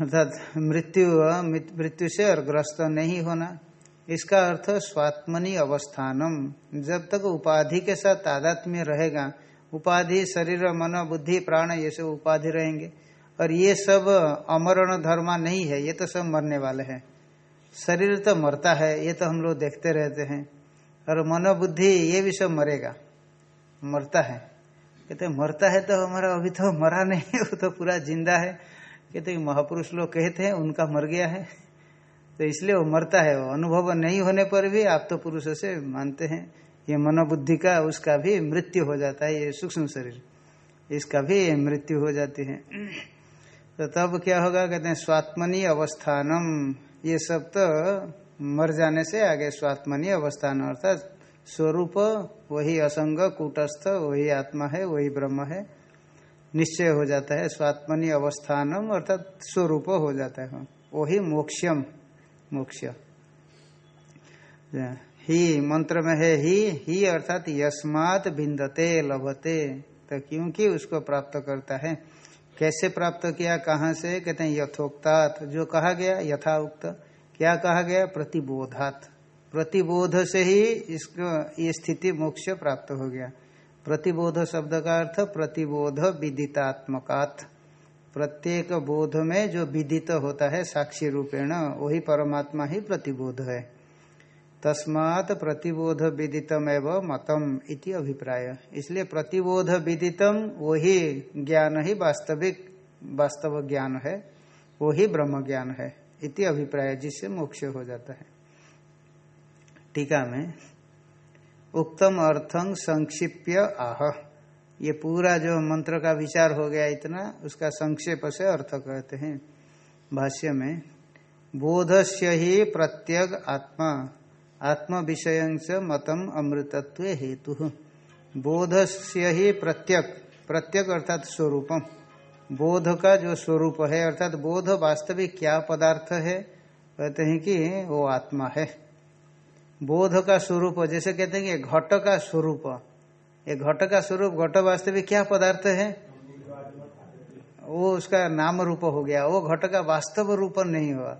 अर्थात मृत्यु मृत्यु से और ग्रस्त नहीं होना। इसका अर्थ स्वात्मनि अवस्थानम। जब तक उपाधि के साथ तादात्म्य रहेगा, उपाधि, शरीर, मन, बुद्धि, प्राण, ये सब उपाधि रहेंगे। और ये सब अमरण धर्मा नहीं है, ये तो सब मरने वाले हैं। शरीर तो मरता है, ये तो हम लोग देखते रहते हैं। और मनोबुद्धि ये भी सब मरेगा। मरता है। कहते मरता है तो हमारा, अभी तो मरा नहीं, वो तो पूरा ज़िंदा है। कहते महापुरुष लोग कहते हैं, उनका मर गया है। तो इसलिए वो मरता है। वो अनुभव नहीं होने पर भी आप तो पुरुष से मानते हैं। ये मनोबुद्धि का, उसका भी मृत्यु हो जाता है, ये सूक्ष्म शरीर। इसका भी मृत्यु हो जाती है। तो तब क्या होगा? कहते हैं, स्वात्मनी अवस्थानम। ये सब तो मर जाने से आगे स्वात्मनी अवस्थान, अर्थात स्वरूप, वही असंग, कूटस्थ, वही आत्मा है, वही ब्रह्म है, निश्चय हो जाता है। स्वात्मनि अवस्थानम, अर्थात स्वरूप हो जाता है। वही मोक्षम। मोक्ष। ही मंत्र में है ही ही अर्थात यस्मात बिंदते लभते। तो क्योंकि उसको प्राप्त करता है। कैसे प्राप्त किया, कहाँ से? कहते हैं यथोक्तात। जो कहा गया यथा उक्त क्या कहा गया? प्रतिबोधात। प्रतिबोध से ही इसको, ये स्थिति मोक्ष प्राप्त हो गया। प्रतिबोध शब्द का अर्थ प्रतिबोध विदितात्मकात। प्रत्येक बोध में जो विदित होता है, साक्षी रूपेण, वही परमात्मा ही प्रतिबोध है। तस्मात प्रतिबोध विदितम एवं मतम इति अभिप्राय। इसलिए प्रतिबोध विदितम, वही ज्ञान ही वास्तविक, वास्तव ज्ञान है, वही ब्रह्म ज्ञान है, इति अभिप्राय, जिससे मोक्ष हो जाता है। टीका में, उक्तम अर्थं संक्षिप्य आह। ये पूरा जो मंत्र का विचार हो गया इतना, उसका संक्षेप से अर्थ कहते हैं। भाष्य में, बोधस्य ही प्रत्यग आत्मा आत्म विषय से मतम अमृतत्व हेतु। बोधस्य ही प्रत्यक प्रत्यक अर्थात स्वरूपम। बोध का जो स्वरूप है, अर्थात बोध वास्तविक क्या पदार्थ है, कहते हैं कि वो आत्मा है। बोध का स्वरूप, जैसे कहते हैं कि घट का स्वरूप ये घट का स्वरूप, घट वास्तविक क्या पदार्थ है? वो उसका नाम रूप हो गया। वो घट का वास्तव रूप नहीं हुआ।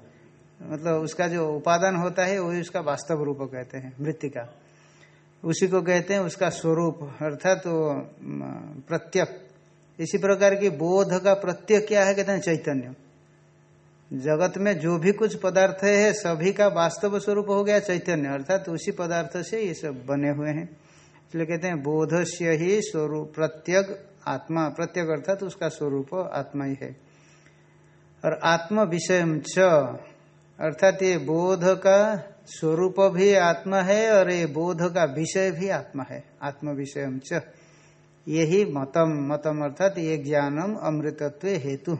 मतलब उसका जो उपादान होता है, वही उसका वास्तव रूप कहते हैं मृतिका उसी को कहते हैं उसका स्वरूप, अर्थात तो प्रत्यक इसी प्रकार की बोध का प्रत्यय क्या है? कहते हैं चैतन्य। जगत में जो भी कुछ पदार्थ है, सभी का वास्तव स्वरूप हो गया चैतन्य। अर्थात तो उसी पदार्थ से ये सब बने हुए हैं। इसलिए कहते हैं बोध से ही स्वरूप प्रत्यक आत्मा प्रत्यक अर्थात उसका स्वरूप आत्मा ही है। और आत्म विषय च, अर्थात ये बोध का स्वरूप भी आत्मा है और ये बोध का विषय भी आत्मा है, आत्म विषय च। यही मतम मतम अर्थात ये ज्ञानम अमृतत्व हेतु।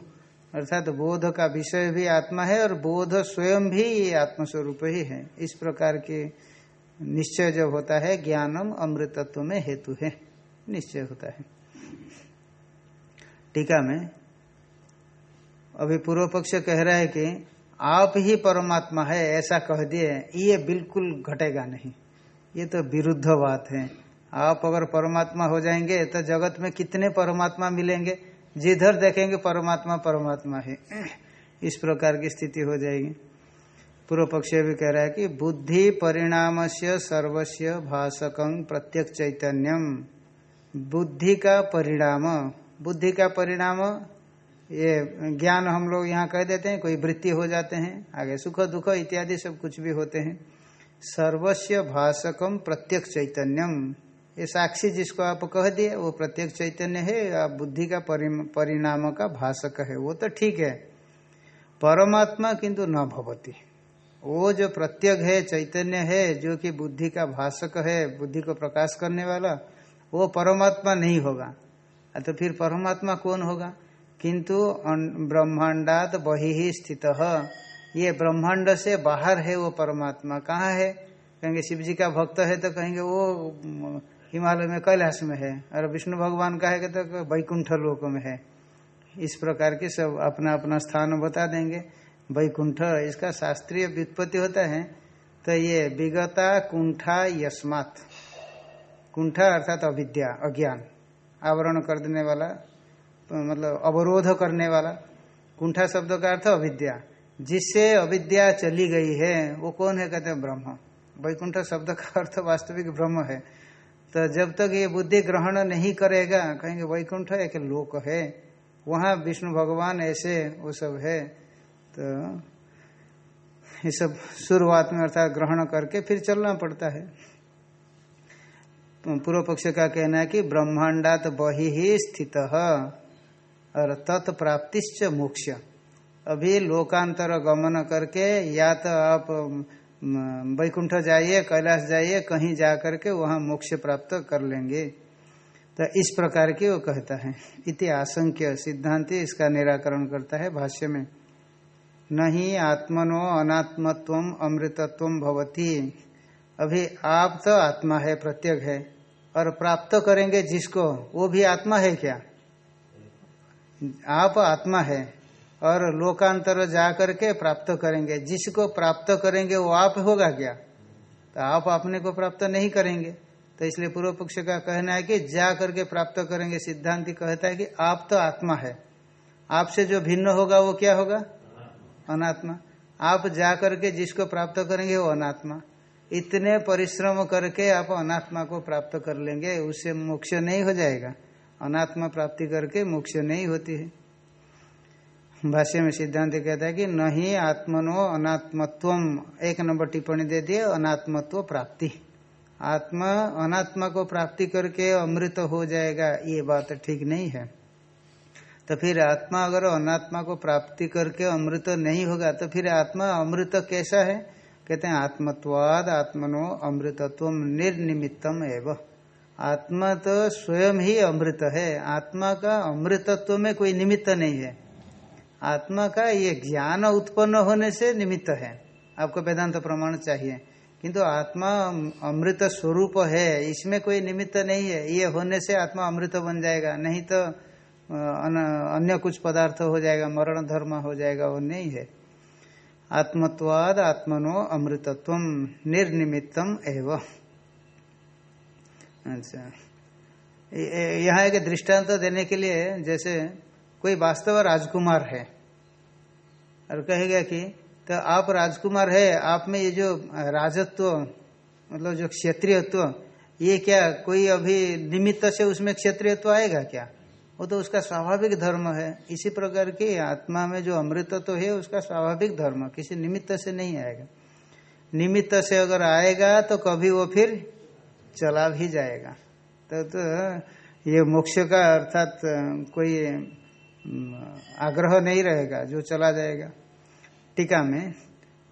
अर्थात बोध का विषय भी आत्मा है और बोध स्वयं भी आत्मस्वरूप ही है। इस प्रकार के निश्चय जब होता है, ज्ञानम अमृतत्व में हेतु है। निश्चय होता है। टीका में अभी पूर्व पक्ष कह रहा है कि आप ही परमात्मा है, ऐसा कह दिए, ये बिल्कुल घटेगा नहीं। ये तो विरुद्ध बात है। आप अगर परमात्मा हो जाएँगे तो जगत में कितने परमात्मा मिलेंगे? जिधर देखेंगे, परमात्मा परमात्मा है। इस प्रकार की स्थिति हो जाएगी। पूर्व पक्ष भी कह रहा है कि बुद्धि परिणाम से सर्वस्व भाषक प्रत्यक्ष चैतन्यम बुद्धि का परिणाम। बुद्धि का परिणाम, ये ज्ञान हम लोग यहाँ कह देते हैं, कोई वृत्ति हो जाते हैं, आगे सुख दुख इत्यादि सब कुछ भी होते हैं। सर्वस्व भाषकम प्रत्यक्ष चैतन्यम ये साक्षी जिसको आप कह दिए, वो प्रत्यक्ष चैतन्य है, या बुद्धि का परिणाम का भाषक है, वो तो ठीक है। परमात्मा किंतु न भवती। वो जो प्रत्यक है, चैतन्य है, जो कि बुद्धि का भाषक है, बुद्धि को प्रकाश करने वाला, वो परमात्मा नहीं होगा। तो फिर परमात्मा कौन होगा? किंतु ब्रह्मांडात बही ही स्थित। ये ब्रह्मांड से बाहर है वो परमात्मा। कहाँ है? कहेंगे शिव जी का भक्त है तो कहेंगे वो हिमालय में कैलाश में है। और विष्णु भगवान का है तो वैकुंठ लोक में है। इस प्रकार के सब अपना अपना स्थान बता देंगे। वैकुंठ, इसका शास्त्रीय व्युत्पत्ति होता है तो ये विगता, कुंठा, यस्मात। कुंठा अर्थात अविद्या, अज्ञान, आवरण कर देने वाला मतलब अवरोध करने वाला। कुंठा शब्द का अर्थ अविद्या। जिससे अविद्या चली गई है, वो कौन है? कहते हैं ब्रह्म। वैकुंठ शब्द का अर्थ वास्तविक ब्रह्म है। तो जब तक ये बुद्धि ग्रहण नहीं करेगा, कहेंगे वैकुंठ एक लोक है, वहाँ विष्णु भगवान ऐसे, वो सब है। तो ये सब शुरुआत में अर्थात ग्रहण करके फिर चलना पड़ता है। पूर्व पक्ष का कहना है कि ब्रह्मांडात बही ही स्थित और तत्प्राप्तिश्च मोक्ष। अभी लोकांतर गमन करके या तो आप वैकुंठ जाइए, कैलाश जाइए, कहीं जा करके वहाँ मोक्ष प्राप्त कर लेंगे। तो इस प्रकार की वो कहता है। इति आशंक्य सिद्धांत इसका निराकरण करता है भाष्य में। नहीं आत्मनो अनात्मत्व अमृतत्व भवती। अभी आप तो आत्मा है, प्रत्येक है, और प्राप्त करेंगे जिसको, वो भी आत्मा है क्या? आप आत्मा है, और लोकांतर जा करके प्राप्त करेंगे। जिसको प्राप्त करेंगे, वो आप होगा क्या? तो आप अपने को प्राप्त नहीं करेंगे। तो इसलिए पूर्व पक्ष का कहना है कि जा करके प्राप्त करेंगे, सिद्धांति कहता है कि आप तो आत्मा है। आपसे जो भिन्न होगा, वो क्या होगा? अनात्मा। आप जा करके जिसको प्राप्त करेंगे वो अनात्मा। इतने परिश्रम करके आप अनात्मा को प्राप्त कर लेंगे उससे मोक्ष नहीं हो जाएगा। अनात्मा प्राप्ति करके मोक्ष नहीं होती है। भाष्य में सिद्धांत कहता है कि नहीं आत्मनो अनात्मत्व एक नंबर टिप्पणी दे दिए अनात्मत्व प्राप्ति। आत्मा अनात्मा को प्राप्ति करके अमृत हो जाएगा, ये बात ठीक नहीं है। तो फिर आत्मा अगर अनात्मा को प्राप्ति करके अमृत नहीं होगा तो फिर आत्मा अमृत कैसा है? कहते हैं, आत्मत्वाद, आत्मनो अमृतत्व निर्निमित्तम एवं। आत्मा तो स्वयं ही अमृत है। आत्मा का अमृतत्व में कोई निमित्त नहीं है। आत्मा का ये ज्ञान उत्पन्न होने से निमित्त है। आपको वेदांत प्रमाण चाहिए। किंतु आत्मा अमृत स्वरूप है, इसमें कोई निमित्त नहीं है। ये होने से आत्मा अमृत बन जाएगा। नहीं तो अन्य कुछ पदार्थ हो जाएगा, मरण धर्म हो जाएगा, वो नहीं है। आत्मत्वाद, आत्मनो अमृतत्व, निर्निमित्तम एवं। अच्छा। यहाँ एक दृष्टांत तो देने के लिए, जैसे कोई वास्तव राजकुमार है, और कहेगा कि तो आप राजकुमार है, आप में ये जो राजत्व मतलब जो क्षेत्रीयत्व, ये क्या कोई अभी निमित्त से उसमें क्षेत्रीयत्व आएगा क्या? वो तो उसका स्वाभाविक धर्म है। इसी प्रकार की आत्मा में जो अमृत तो है उसका स्वाभाविक धर्म किसी निमित्त से नहीं आएगा। निमित्त से अगर आएगा तो कभी वो फिर चला भी जाएगा। तो, तो ये मोक्ष का अर्थात कोई आग्रह नहीं रहेगा जो चला जाएगा। टीका में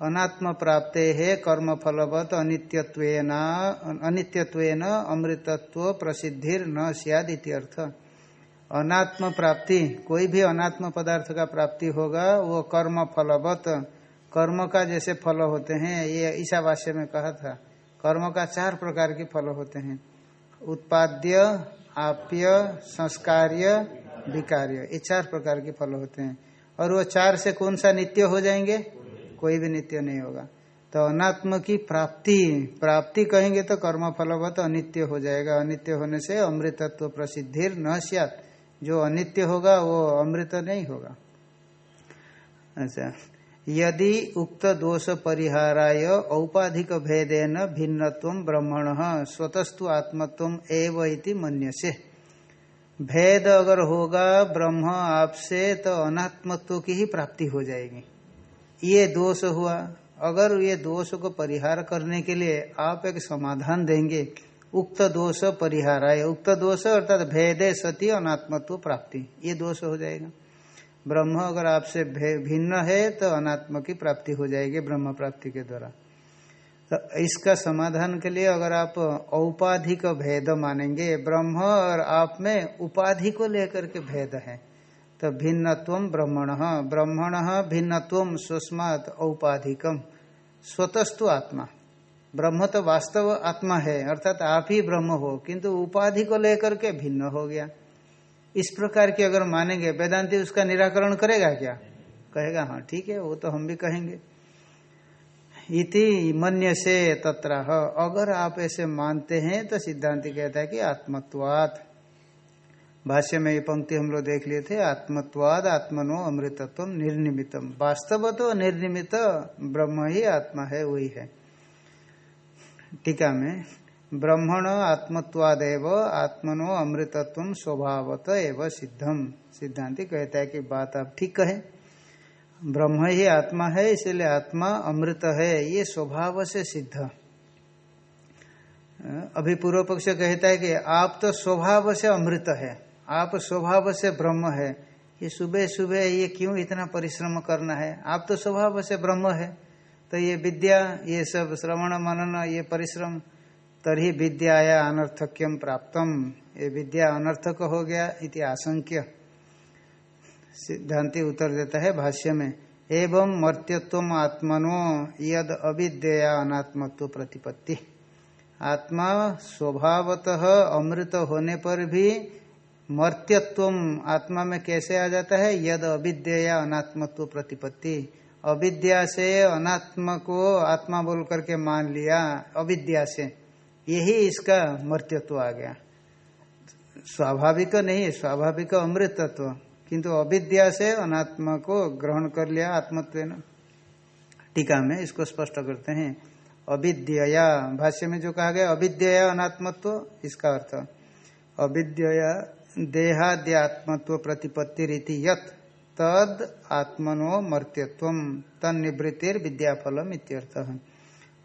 अनात्म प्राप्त है कर्म फलवत अनित्यत्व अनित्यत्व अमृतत्व प्रसिद्धिर न सियाद अर्थ अनात्म प्राप्ति कोई भी अनात्म पदार्थ का प्राप्ति होगा, वो कर्म फलवत कर्म का जैसे फल होते हैं, ये ईशावास्य में कहा था। कर्म का चार प्रकार के फल होते हैं। उत्पाद्य, आप्य, संस्कार्य, विकार्य। ये चार प्रकार के फल होते हैं। और वो चार से कौन सा नित्य हो जाएँगे? कोई भी नित्य नहीं होगा। तो अनात्म की प्राप्ति प्राप्ति कहेंगे तो कर्म फलवत अनित्य हो जाएगा। अनित्य होने से अमृतत्व प्रसिद्धि न सियात। जो अनित्य होगा, वो अमृत नहीं होगा। अच्छा। यदि उक्त दोष परिहाराय औपाधिक भेदेन भिन्नत्व ब्रह्मण, स्वतस्तु आत्मत्व एव इति मन्यसे। भेद अगर होगा, ब्रह्म आपसे तो अनात्मत्व की ही प्राप्ति हो जाएगी। ये दोष हुआ। अगर ये दोष को परिहार करने के लिए आप एक समाधान देंगे उक्त दोष परिहार है उक्त दोष अर्थात भेदे सती अनात्मत्व प्राप्ति, ये दोष हो जाएगा। ब्रह्म अगर आपसे भिन्न है तो अनात्म की प्राप्ति हो जाएगी ब्रह्म प्राप्ति के द्वारा। तो इसका समाधान के लिए अगर आप औपाधिक भेद मानेंगे, ब्रह्म और आप में उपाधि को लेकर के भेद है तो भिन्नत्व ब्रह्मण ब्रह्मण भिन्नत्व सुस्मात औपाधिकम स्वतस्तु आत्मा। ब्रह्म तो वास्तव आत्मा है, अर्थात आप ही ब्रह्म हो, किंतु उपाधि को लेकर के भिन्न हो गया। इस प्रकार की अगर मानेंगे, वेदांति उसका निराकरण करेगा क्या? कहेगा हाँ ठीक है, वो तो हम भी कहेंगे। इति मन्य से तत्र अगर आप ऐसे मानते हैं तो सिद्धांति कहता है कि आत्मत्वात। भाष्य में ये पंक्ति हम लोग देख लिए थे आत्मत्वाद आत्मनो अमृतत्व निर्निमितम वास्तव तो निर्निमित ब्रह्म ही आत्मा है, वही है। टीका में ब्रह्मण आत्मत्वादेव आत्मनो अमृतत्व स्वभावत एवं सिद्धम सिद्धांति कहता है कि बात आप ठीक कहे। ब्रह्म ही आत्मा है, इसलिए आत्मा अमृत है, ये स्वभाव से सिद्ध। अभी पूर्व पक्ष कहता है कि आप तो स्वभाव से अमृत है, आप स्वभाव से ब्रह्म है। ये सुबह सुबह ये क्यों इतना परिश्रम करना है? आप तो स्वभाव से ब्रह्म है। तो ये विद्या, ये सब श्रवण, मनन, ये परिश्रम तरी विद्याया अनर्थक्यम प्राप्तम। ये विद्या अनर्थक हो गया इति आशंक्य। सिद्धांति उत्तर देता है भाष्य में, एवं मर्त्यत्व आत्मनो यद अविद्या अनात्मत्व प्रतिपत्ति। आत्मा स्वभावतः अमृत होने पर भी मर्त्यत्व आत्मा में कैसे आ जाता है? यद अविद्या अनात्मत्व प्रतिपत्ति। अविद्या से अनात्मा को आत्मा बोल करके मान लिया, अविद्या से। यही इसका मर्त्यत्व आ गया। स्वाभाविक नहीं, स्वाभाविक अमृतत्व। किंतु अविद्या से अनात्मा को ग्रहण कर लिया आत्मत्व टीका में इसको स्पष्ट करते हैं। अविद्या भाष्य में जो कहा गया अविद्या अनात्मत्व, इसका अर्थ। अविद्या देहाद्यात्मत्व प्रतिपत्ति रीति यथ तद आत्मनो मर्त्यत्व, तन्निवृत्तिर विद्याफलम इत्यर्थ।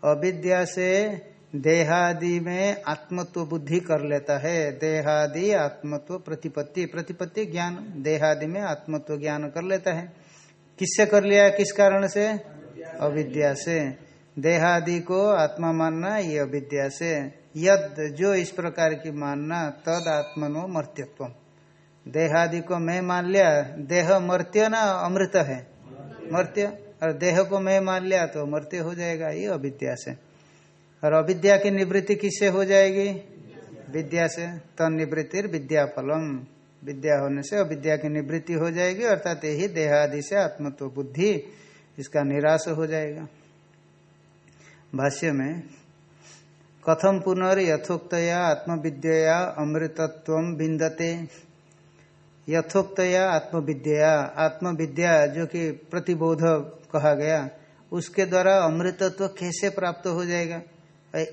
अविद्या से देहादि में आत्मत्व बुद्धि कर लेता है। देहादि आत्मत्व प्रतिपत्ति प्रतिपत्ति ज्ञान, देहादि में आत्मत्व ज्ञान कर लेता है। किससे कर लिया, किस कारण से? अविद्या से देहादि को आत्मा मानना, ये अविद्या से यद जो इस प्रकार की मानना, तद आत्मनो मर्त्यत्व देहादि को मैं मान लिया देह मर्त्य ना अमृत है। मर्त्य? और देह को मैं मान लिया तो मर्त्य हो जाएगा, ये अविद्या से। और अविद्या की निवृत्ति किससे हो जाएगी? विद्या से। तन निवृत्ति विद्या फलम विद्या होने से अविद्या की निवृत्ति हो जाएगी, अर्थात यही देहादि से आत्मत्व बुद्धि, इसका निराश हो जाएगा। भाष्य में, कथम पुनर्यथोक्तया आत्मविद्या अमृतत्व बिंदते यथोक्तया आत्मविद्या। आत्मविद्या जो कि प्रतिबोध कहा गया, उसके द्वारा अमृतत्व कैसे प्राप्त हो जाएगा?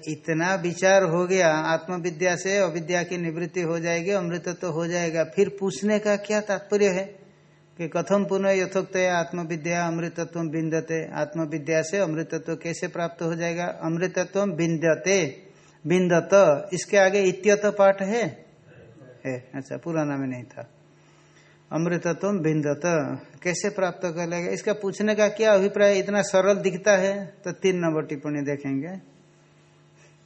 इतना विचार हो गया, आत्मविद्या से अविद्या की निवृत्ति हो जाएगी, अमृतत्व हो जाएगा। फिर पूछने का क्या तात्पर्य है? कि कथम पुनः यथोक्तया आत्मविद्या, अमृतत्व बिंदते आत्मविद्या से अमृतत्व कैसे प्राप्त हो जाएगा? अमृतत्व बिंदते बिंदत इसके आगे इत्यत पाठ है? है। अच्छा पुराना में नहीं था। अमृतत्व बिंदत कैसे प्राप्त कर लेगा? इसका पूछने का क्या अभिप्राय? इतना सरल दिखता है तो तीन नंबर टिप्पणी देखेंगे।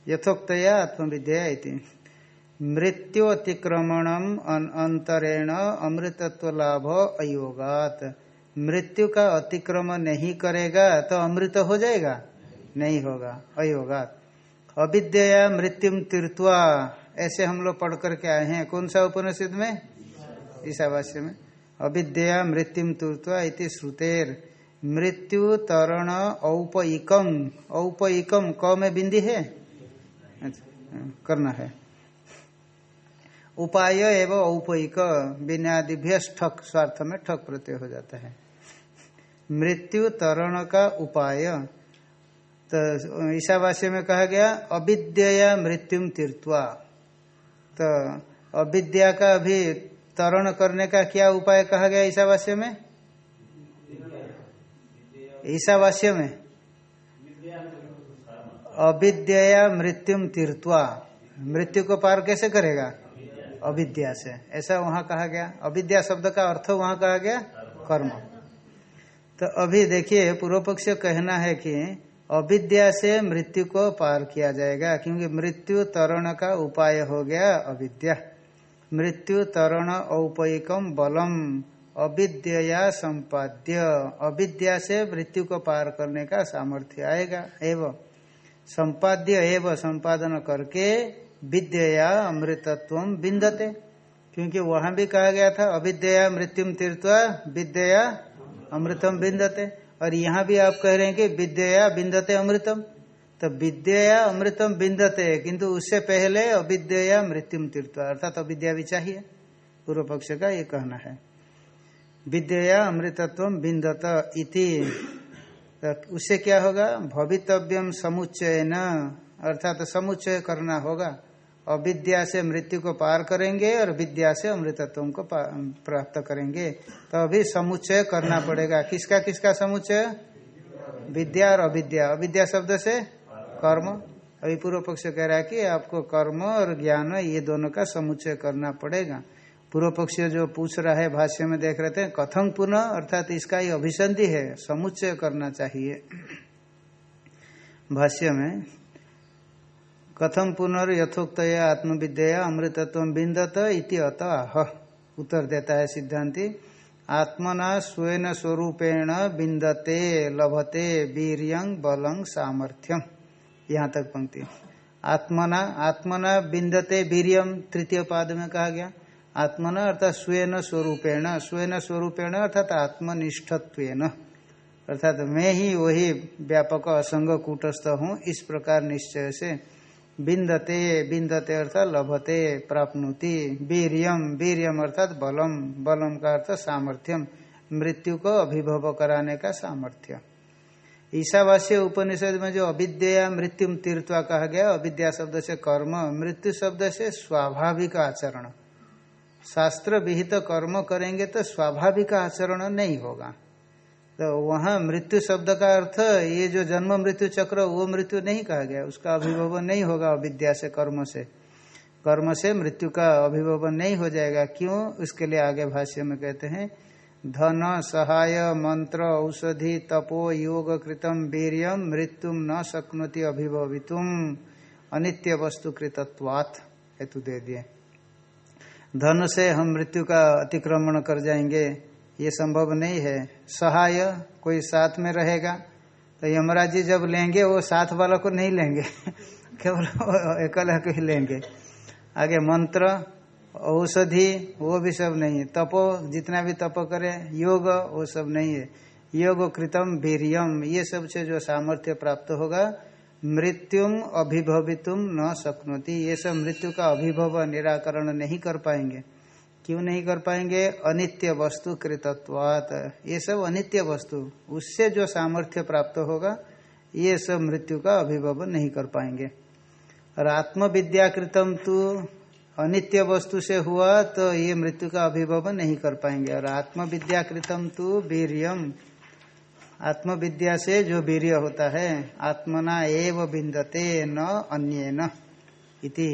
यथोक्तया आत्मविद्या मृत्यु अतिक्रमण अंतरेण अमृतत्व लाभ अयोगात। मृत्यु का अतिक्रमण नहीं करेगा तो अमृत हो जाएगा? नहीं होगा, अयोगात। अविद्या मृत्युम तीर्थवा ऐसे हम लोग पढ़ करके आए हैं। कौन सा उपनिषद में? ईशावास्य में अविद्या मृत्युम तीर्थवा इति श्रुतेर। मृत्यु तरण औपईकम औपईकम क में बिंदी है अच्छा करना है। उपाय एवं औपयिक बिनादिभ्य ठक स्वार्थ में ठक प्रत्यय हो जाता है। मृत्यु तरण का उपाय। तो ईशावास्य में कहा गया अविद्या मृत्युम तीर्थवा तो अविद्या का अभी तरण करने का क्या उपाय कहा गया ईशावास्य में? ईशावास्य में? अविद्या मृत्युम तीर्थवा मृत्यु को पार कैसे करेगा? अविद्या से। ऐसा वहाँ कहा गया। अविद्या शब्द का अर्थ वहाँ कहा गया, कर्म। तो अभी देखिए पूर्व पक्ष कहना है कि अविद्या से मृत्यु को पार किया जाएगा, क्योंकि मृत्यु तरण का उपाय हो गया अविद्या। मृत्यु तरण औपयिकम बलम। अविद्या संपाद्य। अविद्या से मृत्यु को पार करने का सामर्थ्य आएगा। एवं। संपाद्य एवं संपादन करके विद्या अमृतत्व बिंदते क्योंकि वहाँ भी कहा गया था अविद्या मृत्युम तीर्थवा विद्या अमृतम बिंदते और यहाँ भी आप कह रहे हैं कि विद्या बिंदते अमृतम। तो विद्या अमृतम बिंदते किंतु उससे पहले अविद्या मृत्युम तीर्थ। अर्थात अविद्या भी चाहिए। पूर्व पक्ष का ये कहना है। विद्या अमृतत्व बिंदत इति। तो उससे क्या होगा? भवितव्यम समुच्चय न अर्थात तो समुच्चय करना होगा। अविद्या से मृत्यु को पार करेंगे और विद्या से अमृतत्व को प्राप्त करेंगे। तो अभी समुच्चय करना पड़ेगा। किसका किसका समुच्चय? विद्या और अविद्या। अविद्या शब्द से कर्म। अभी पूर्व पक्ष कह रहा है कि आपको कर्म और ज्ञान, ये दोनों का समुच्चय करना पड़ेगा। पूर्व पक्ष जो पूछ रहा है, भाष्य में देख रहे थे कथम पुनः अर्थात इसका ये अभिसंधि है, समुच्चय करना चाहिए। भाष्य में कथम पुनर्यथोक्त आत्मविद्या अमृतत्व बिंदत इति अतः। उत्तर देता है सिद्धांति। आत्मना स्वयं स्वरूपेण बिंदते लभते, वीरियं, बलं, सामर्थ्यम। यहाँ तक पंक्ति आत्मना आत्मना बिंदते वीरियम, तृतीय पाद में कहा गया। आत्मना अर्थात स्वयं स्वरूपेण स्वयं स्वरूपेण अर्थात आत्मनिष्ठत्व अर्थात मैं ही वही व्यापक असंग कूटस्थ हूँ, इस प्रकार निश्चय से बिंदते बिंदते अर्थात लभते, प्राप्नुति, वीरियम वीरियम अर्थात बलम बलम का अर्थ सामर्थ्यम, मृत्यु को अभिभव कराने का सामर्थ्य। ईशावास्य उपनिषद में जो अविद्या मृत्यु तीर्थवा कहा गया, अविद्या शब्द से कर्म, मृत्यु शब्द से स्वाभाविक आचरण। शास्त्र विहित तो कर्म करेंगे तो स्वाभाविक आचरण नहीं होगा। तो वहाँ मृत्यु शब्द का अर्थ, ये जो जन्म मृत्यु चक्र, वो मृत्यु नहीं कहा गया। उसका अभिभवन नहीं होगा अविद्या से, कर्म से। कर्म से मृत्यु का अभिभवन नहीं हो जाएगा। क्यों? उसके लिए आगे भाष्य में कहते हैं धन सहाय मंत्र औषधि तपो योग कृतम वीरियम मृत्यु न शक्नोति अभिभवितुम। अनित्य वस्तु कृतत्वात् हेतु दे दिए। धन से हम मृत्यु का अतिक्रमण कर जाएँगे, ये संभव नहीं है। सहाय कोई साथ में रहेगा तो यमराज जी जब लेंगे, वो साथ वाला को नहीं लेंगे। केवल एकल ही लेंगे। आगे मंत्र औषधि, वो भी सब नहीं है। तपो, जितना भी तप करे, योग, वो सब नहीं है। योग कृतम वीरियम, ये सबसे जो सामर्थ्य प्राप्त होगा, मृत्युम अभिभवितुम न सकनोती ये सब मृत्यु का अभिभव, निराकरण नहीं कर पाएँगे। क्यों नहीं कर पाएँगे? अनित्य वस्तु कृतत्वात। ये सब अनित्य वस्तु, उससे जो सामर्थ्य प्राप्त होगा, ये सब मृत्यु का अभिभव नहीं कर पाएँगे। और आत्मविद्याकृतम तो अनित्य वस्तु से हुआ तो ये मृत्यु का अभिभव नहीं कर पाएँगे। और आत्मविद्याकृतम तो वीरियम। आत्मविद्या से जो वीर्य होता है, आत्मना एव बिंदते न अन्य इति।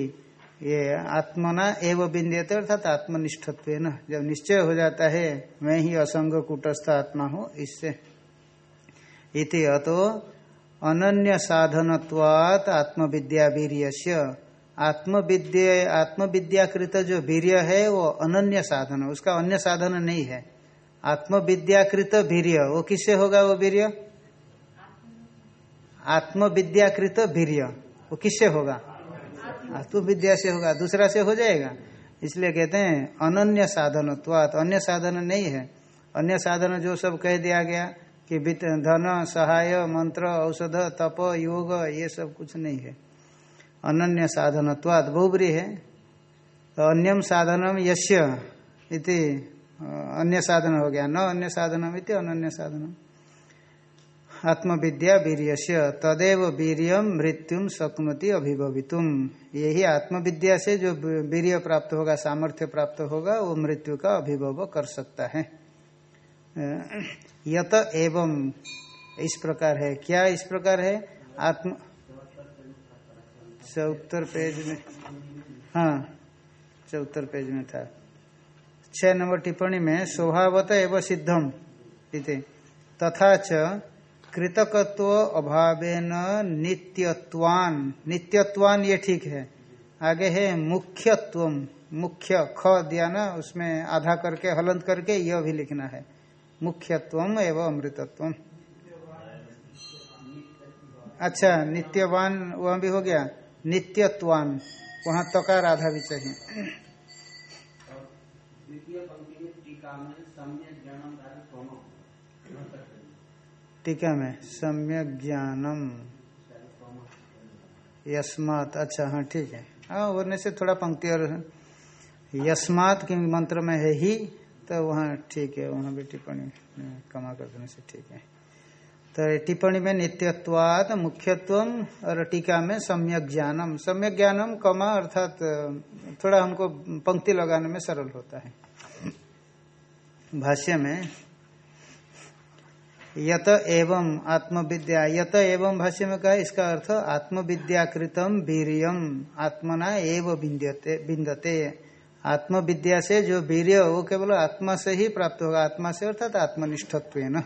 ये आत्मना एव बिंदते अर्थात आत्मनिष्ठत्व न जब निश्चय हो जाता है, मैं ही असंग कुटस्थ आत्मा हूँ, इससे। इति अतो अनन्य साधनत्वात आत्मविद्या वीर्य आत्मविद्या, आत्मविद्याकृत जो वीर्य है, वो अनन्य साधन उसका अन्य साधन नहीं है। आत्मविद्याकृत वीर्य, वो किससे होगा वो वीर्य? आत्मविद्याकृत वीर्य, वो किससे होगा? आत्मविद्या से होगा, दूसरा से हो जाएगा। इसलिए कहते हैं, अनन्य साधन तो अन्य साधन नहीं है। अन्य साधन जो सब कह दिया गया, कि धन, सहाय, मंत्र, औषध, तप, योग, ये सब कुछ नहीं है। अनन्य साधनत्वाद बहुबरी है। तो अन्यम साधनम यश्य इति अन्य साधन हो गया। न अन्य साधनम इति अनन्य साधनम। आत्मविद्या वीर्य तदेव वीरियम मृत्युम शक्नति अभिभवितुम यही आत्मविद्या से जो वीर्य प्राप्त होगा, सामर्थ्य प्राप्त होगा, वो मृत्यु का अभिभव कर सकता है। यत एवं, इस प्रकार है। क्या इस प्रकार है? आत्म चौहत्तर पेज में हाँ चौहत्तर पेज में था। छह नंबर टिप्पणी में, स्वभावत एवं सिद्धम तथा च कृतकत्व अभावेन नित्यत्वान। नित्यत्वान ये ठीक है। आगे है मुख्यत्व मुख्य ख दिया ना, उसमें आधा करके, हलंत करके यह भी लिखना है। मुख्यत्व एवं अमृतत्व अच्छा नित्यवान, वह भी हो गया। नित्यत्वान। वहाँ तकार आधा भी चाहिए। टीका में, सम्यक ज्ञानम। यस्मात अच्छा हाँ ठीक है। हाँ वरने से थोड़ा पंक्ति और यस्मात के मंत्र में है ही तो वहाँ ठीक है, वहाँ भी टिप्पणी, कमा कर देने से ठीक है। तो टिप्पणी में नित्यत्वाद मुख्यत्व और टीका में सम्यक ज्ञानम। सम्यक ज्ञानम कमा अर्थात, थोड़ा हमको पंक्ति लगाने में सरल होता है। भाष्य में, यत एवं आत्मविद्या, यत एवं भाष्य में कहा इसका अर्थ आत्मविद्याकृतम वीरियम, आत्मना एव बिंदते बिंदते आत्मविद्या से जो वीर्य वो केवल आत्मा से ही प्राप्त होगा, आत्मा से अर्थात आत्मनिष्ठत्व न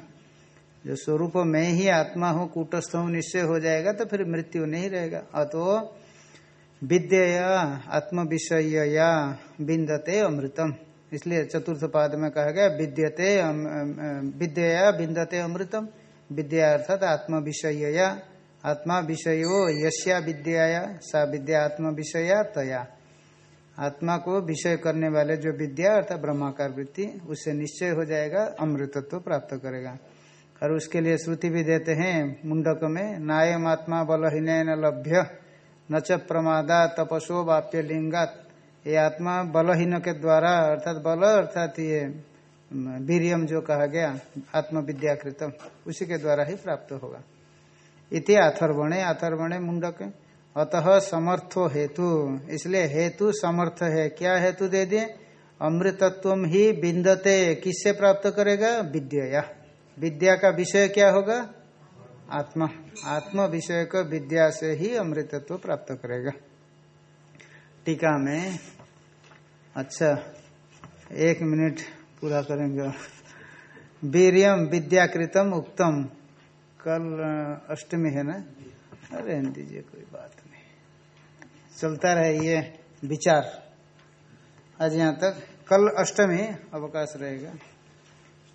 जो स्वरूप में ही आत्मा हो, कूटस्थ हूँ, निश्चय हो जाएगा तो फिर मृत्यु नहीं रहेगा। अतो विद्या आत्म विषय या बिंदते अमृतम। इसलिए चतुर्थ पाद में कहा गया, विद्यते विद्या बिंदते अमृतम। विद्या अर्थात आत्म विषय या आत्मा विषयो यश्या विद्या सा विद्या आत्म विषया तया। आत्मा को विषय करने वाले जो विद्या अर्थात ब्रह्माकार वृत्ति, उससे निश्चय हो जाएगा, अमृतत्व प्राप्त करेगा। और उसके लिए श्रुति भी देते हैं मुंडक में, नायम आत्मा बलहीन लभ्य न च प्रमादा तपसो वाप्य लिंगात। ये आत्मा बलहीन के द्वारा, अर्थात बल अर्थात ये वीरियम जो कहा गया आत्मविद्याकृतम उसी के द्वारा ही प्राप्त होगा। इति अथर्वणे अथर्वणे मुंडक। अतः समर्थो हेतु, इसलिए हेतु समर्थ है। क्या हेतु दे दिए? अमृतत्व ही बिंदते। किससे प्राप्त करेगा? विद्या विद्या का विषय क्या होगा? आत्मा। आत्म विषय को विद्या से ही अमृतत्व प्राप्त करेगा। टीका में अच्छा एक मिनट पूरा करेंगे। वीरियम विद्याकृतम उक्तम कल अष्टमी है ना? अरे दीजिए कोई बात नहीं। चलता रहे ये विचार। आज यहाँ तक कल अष्टमी अवकाश रहेगा।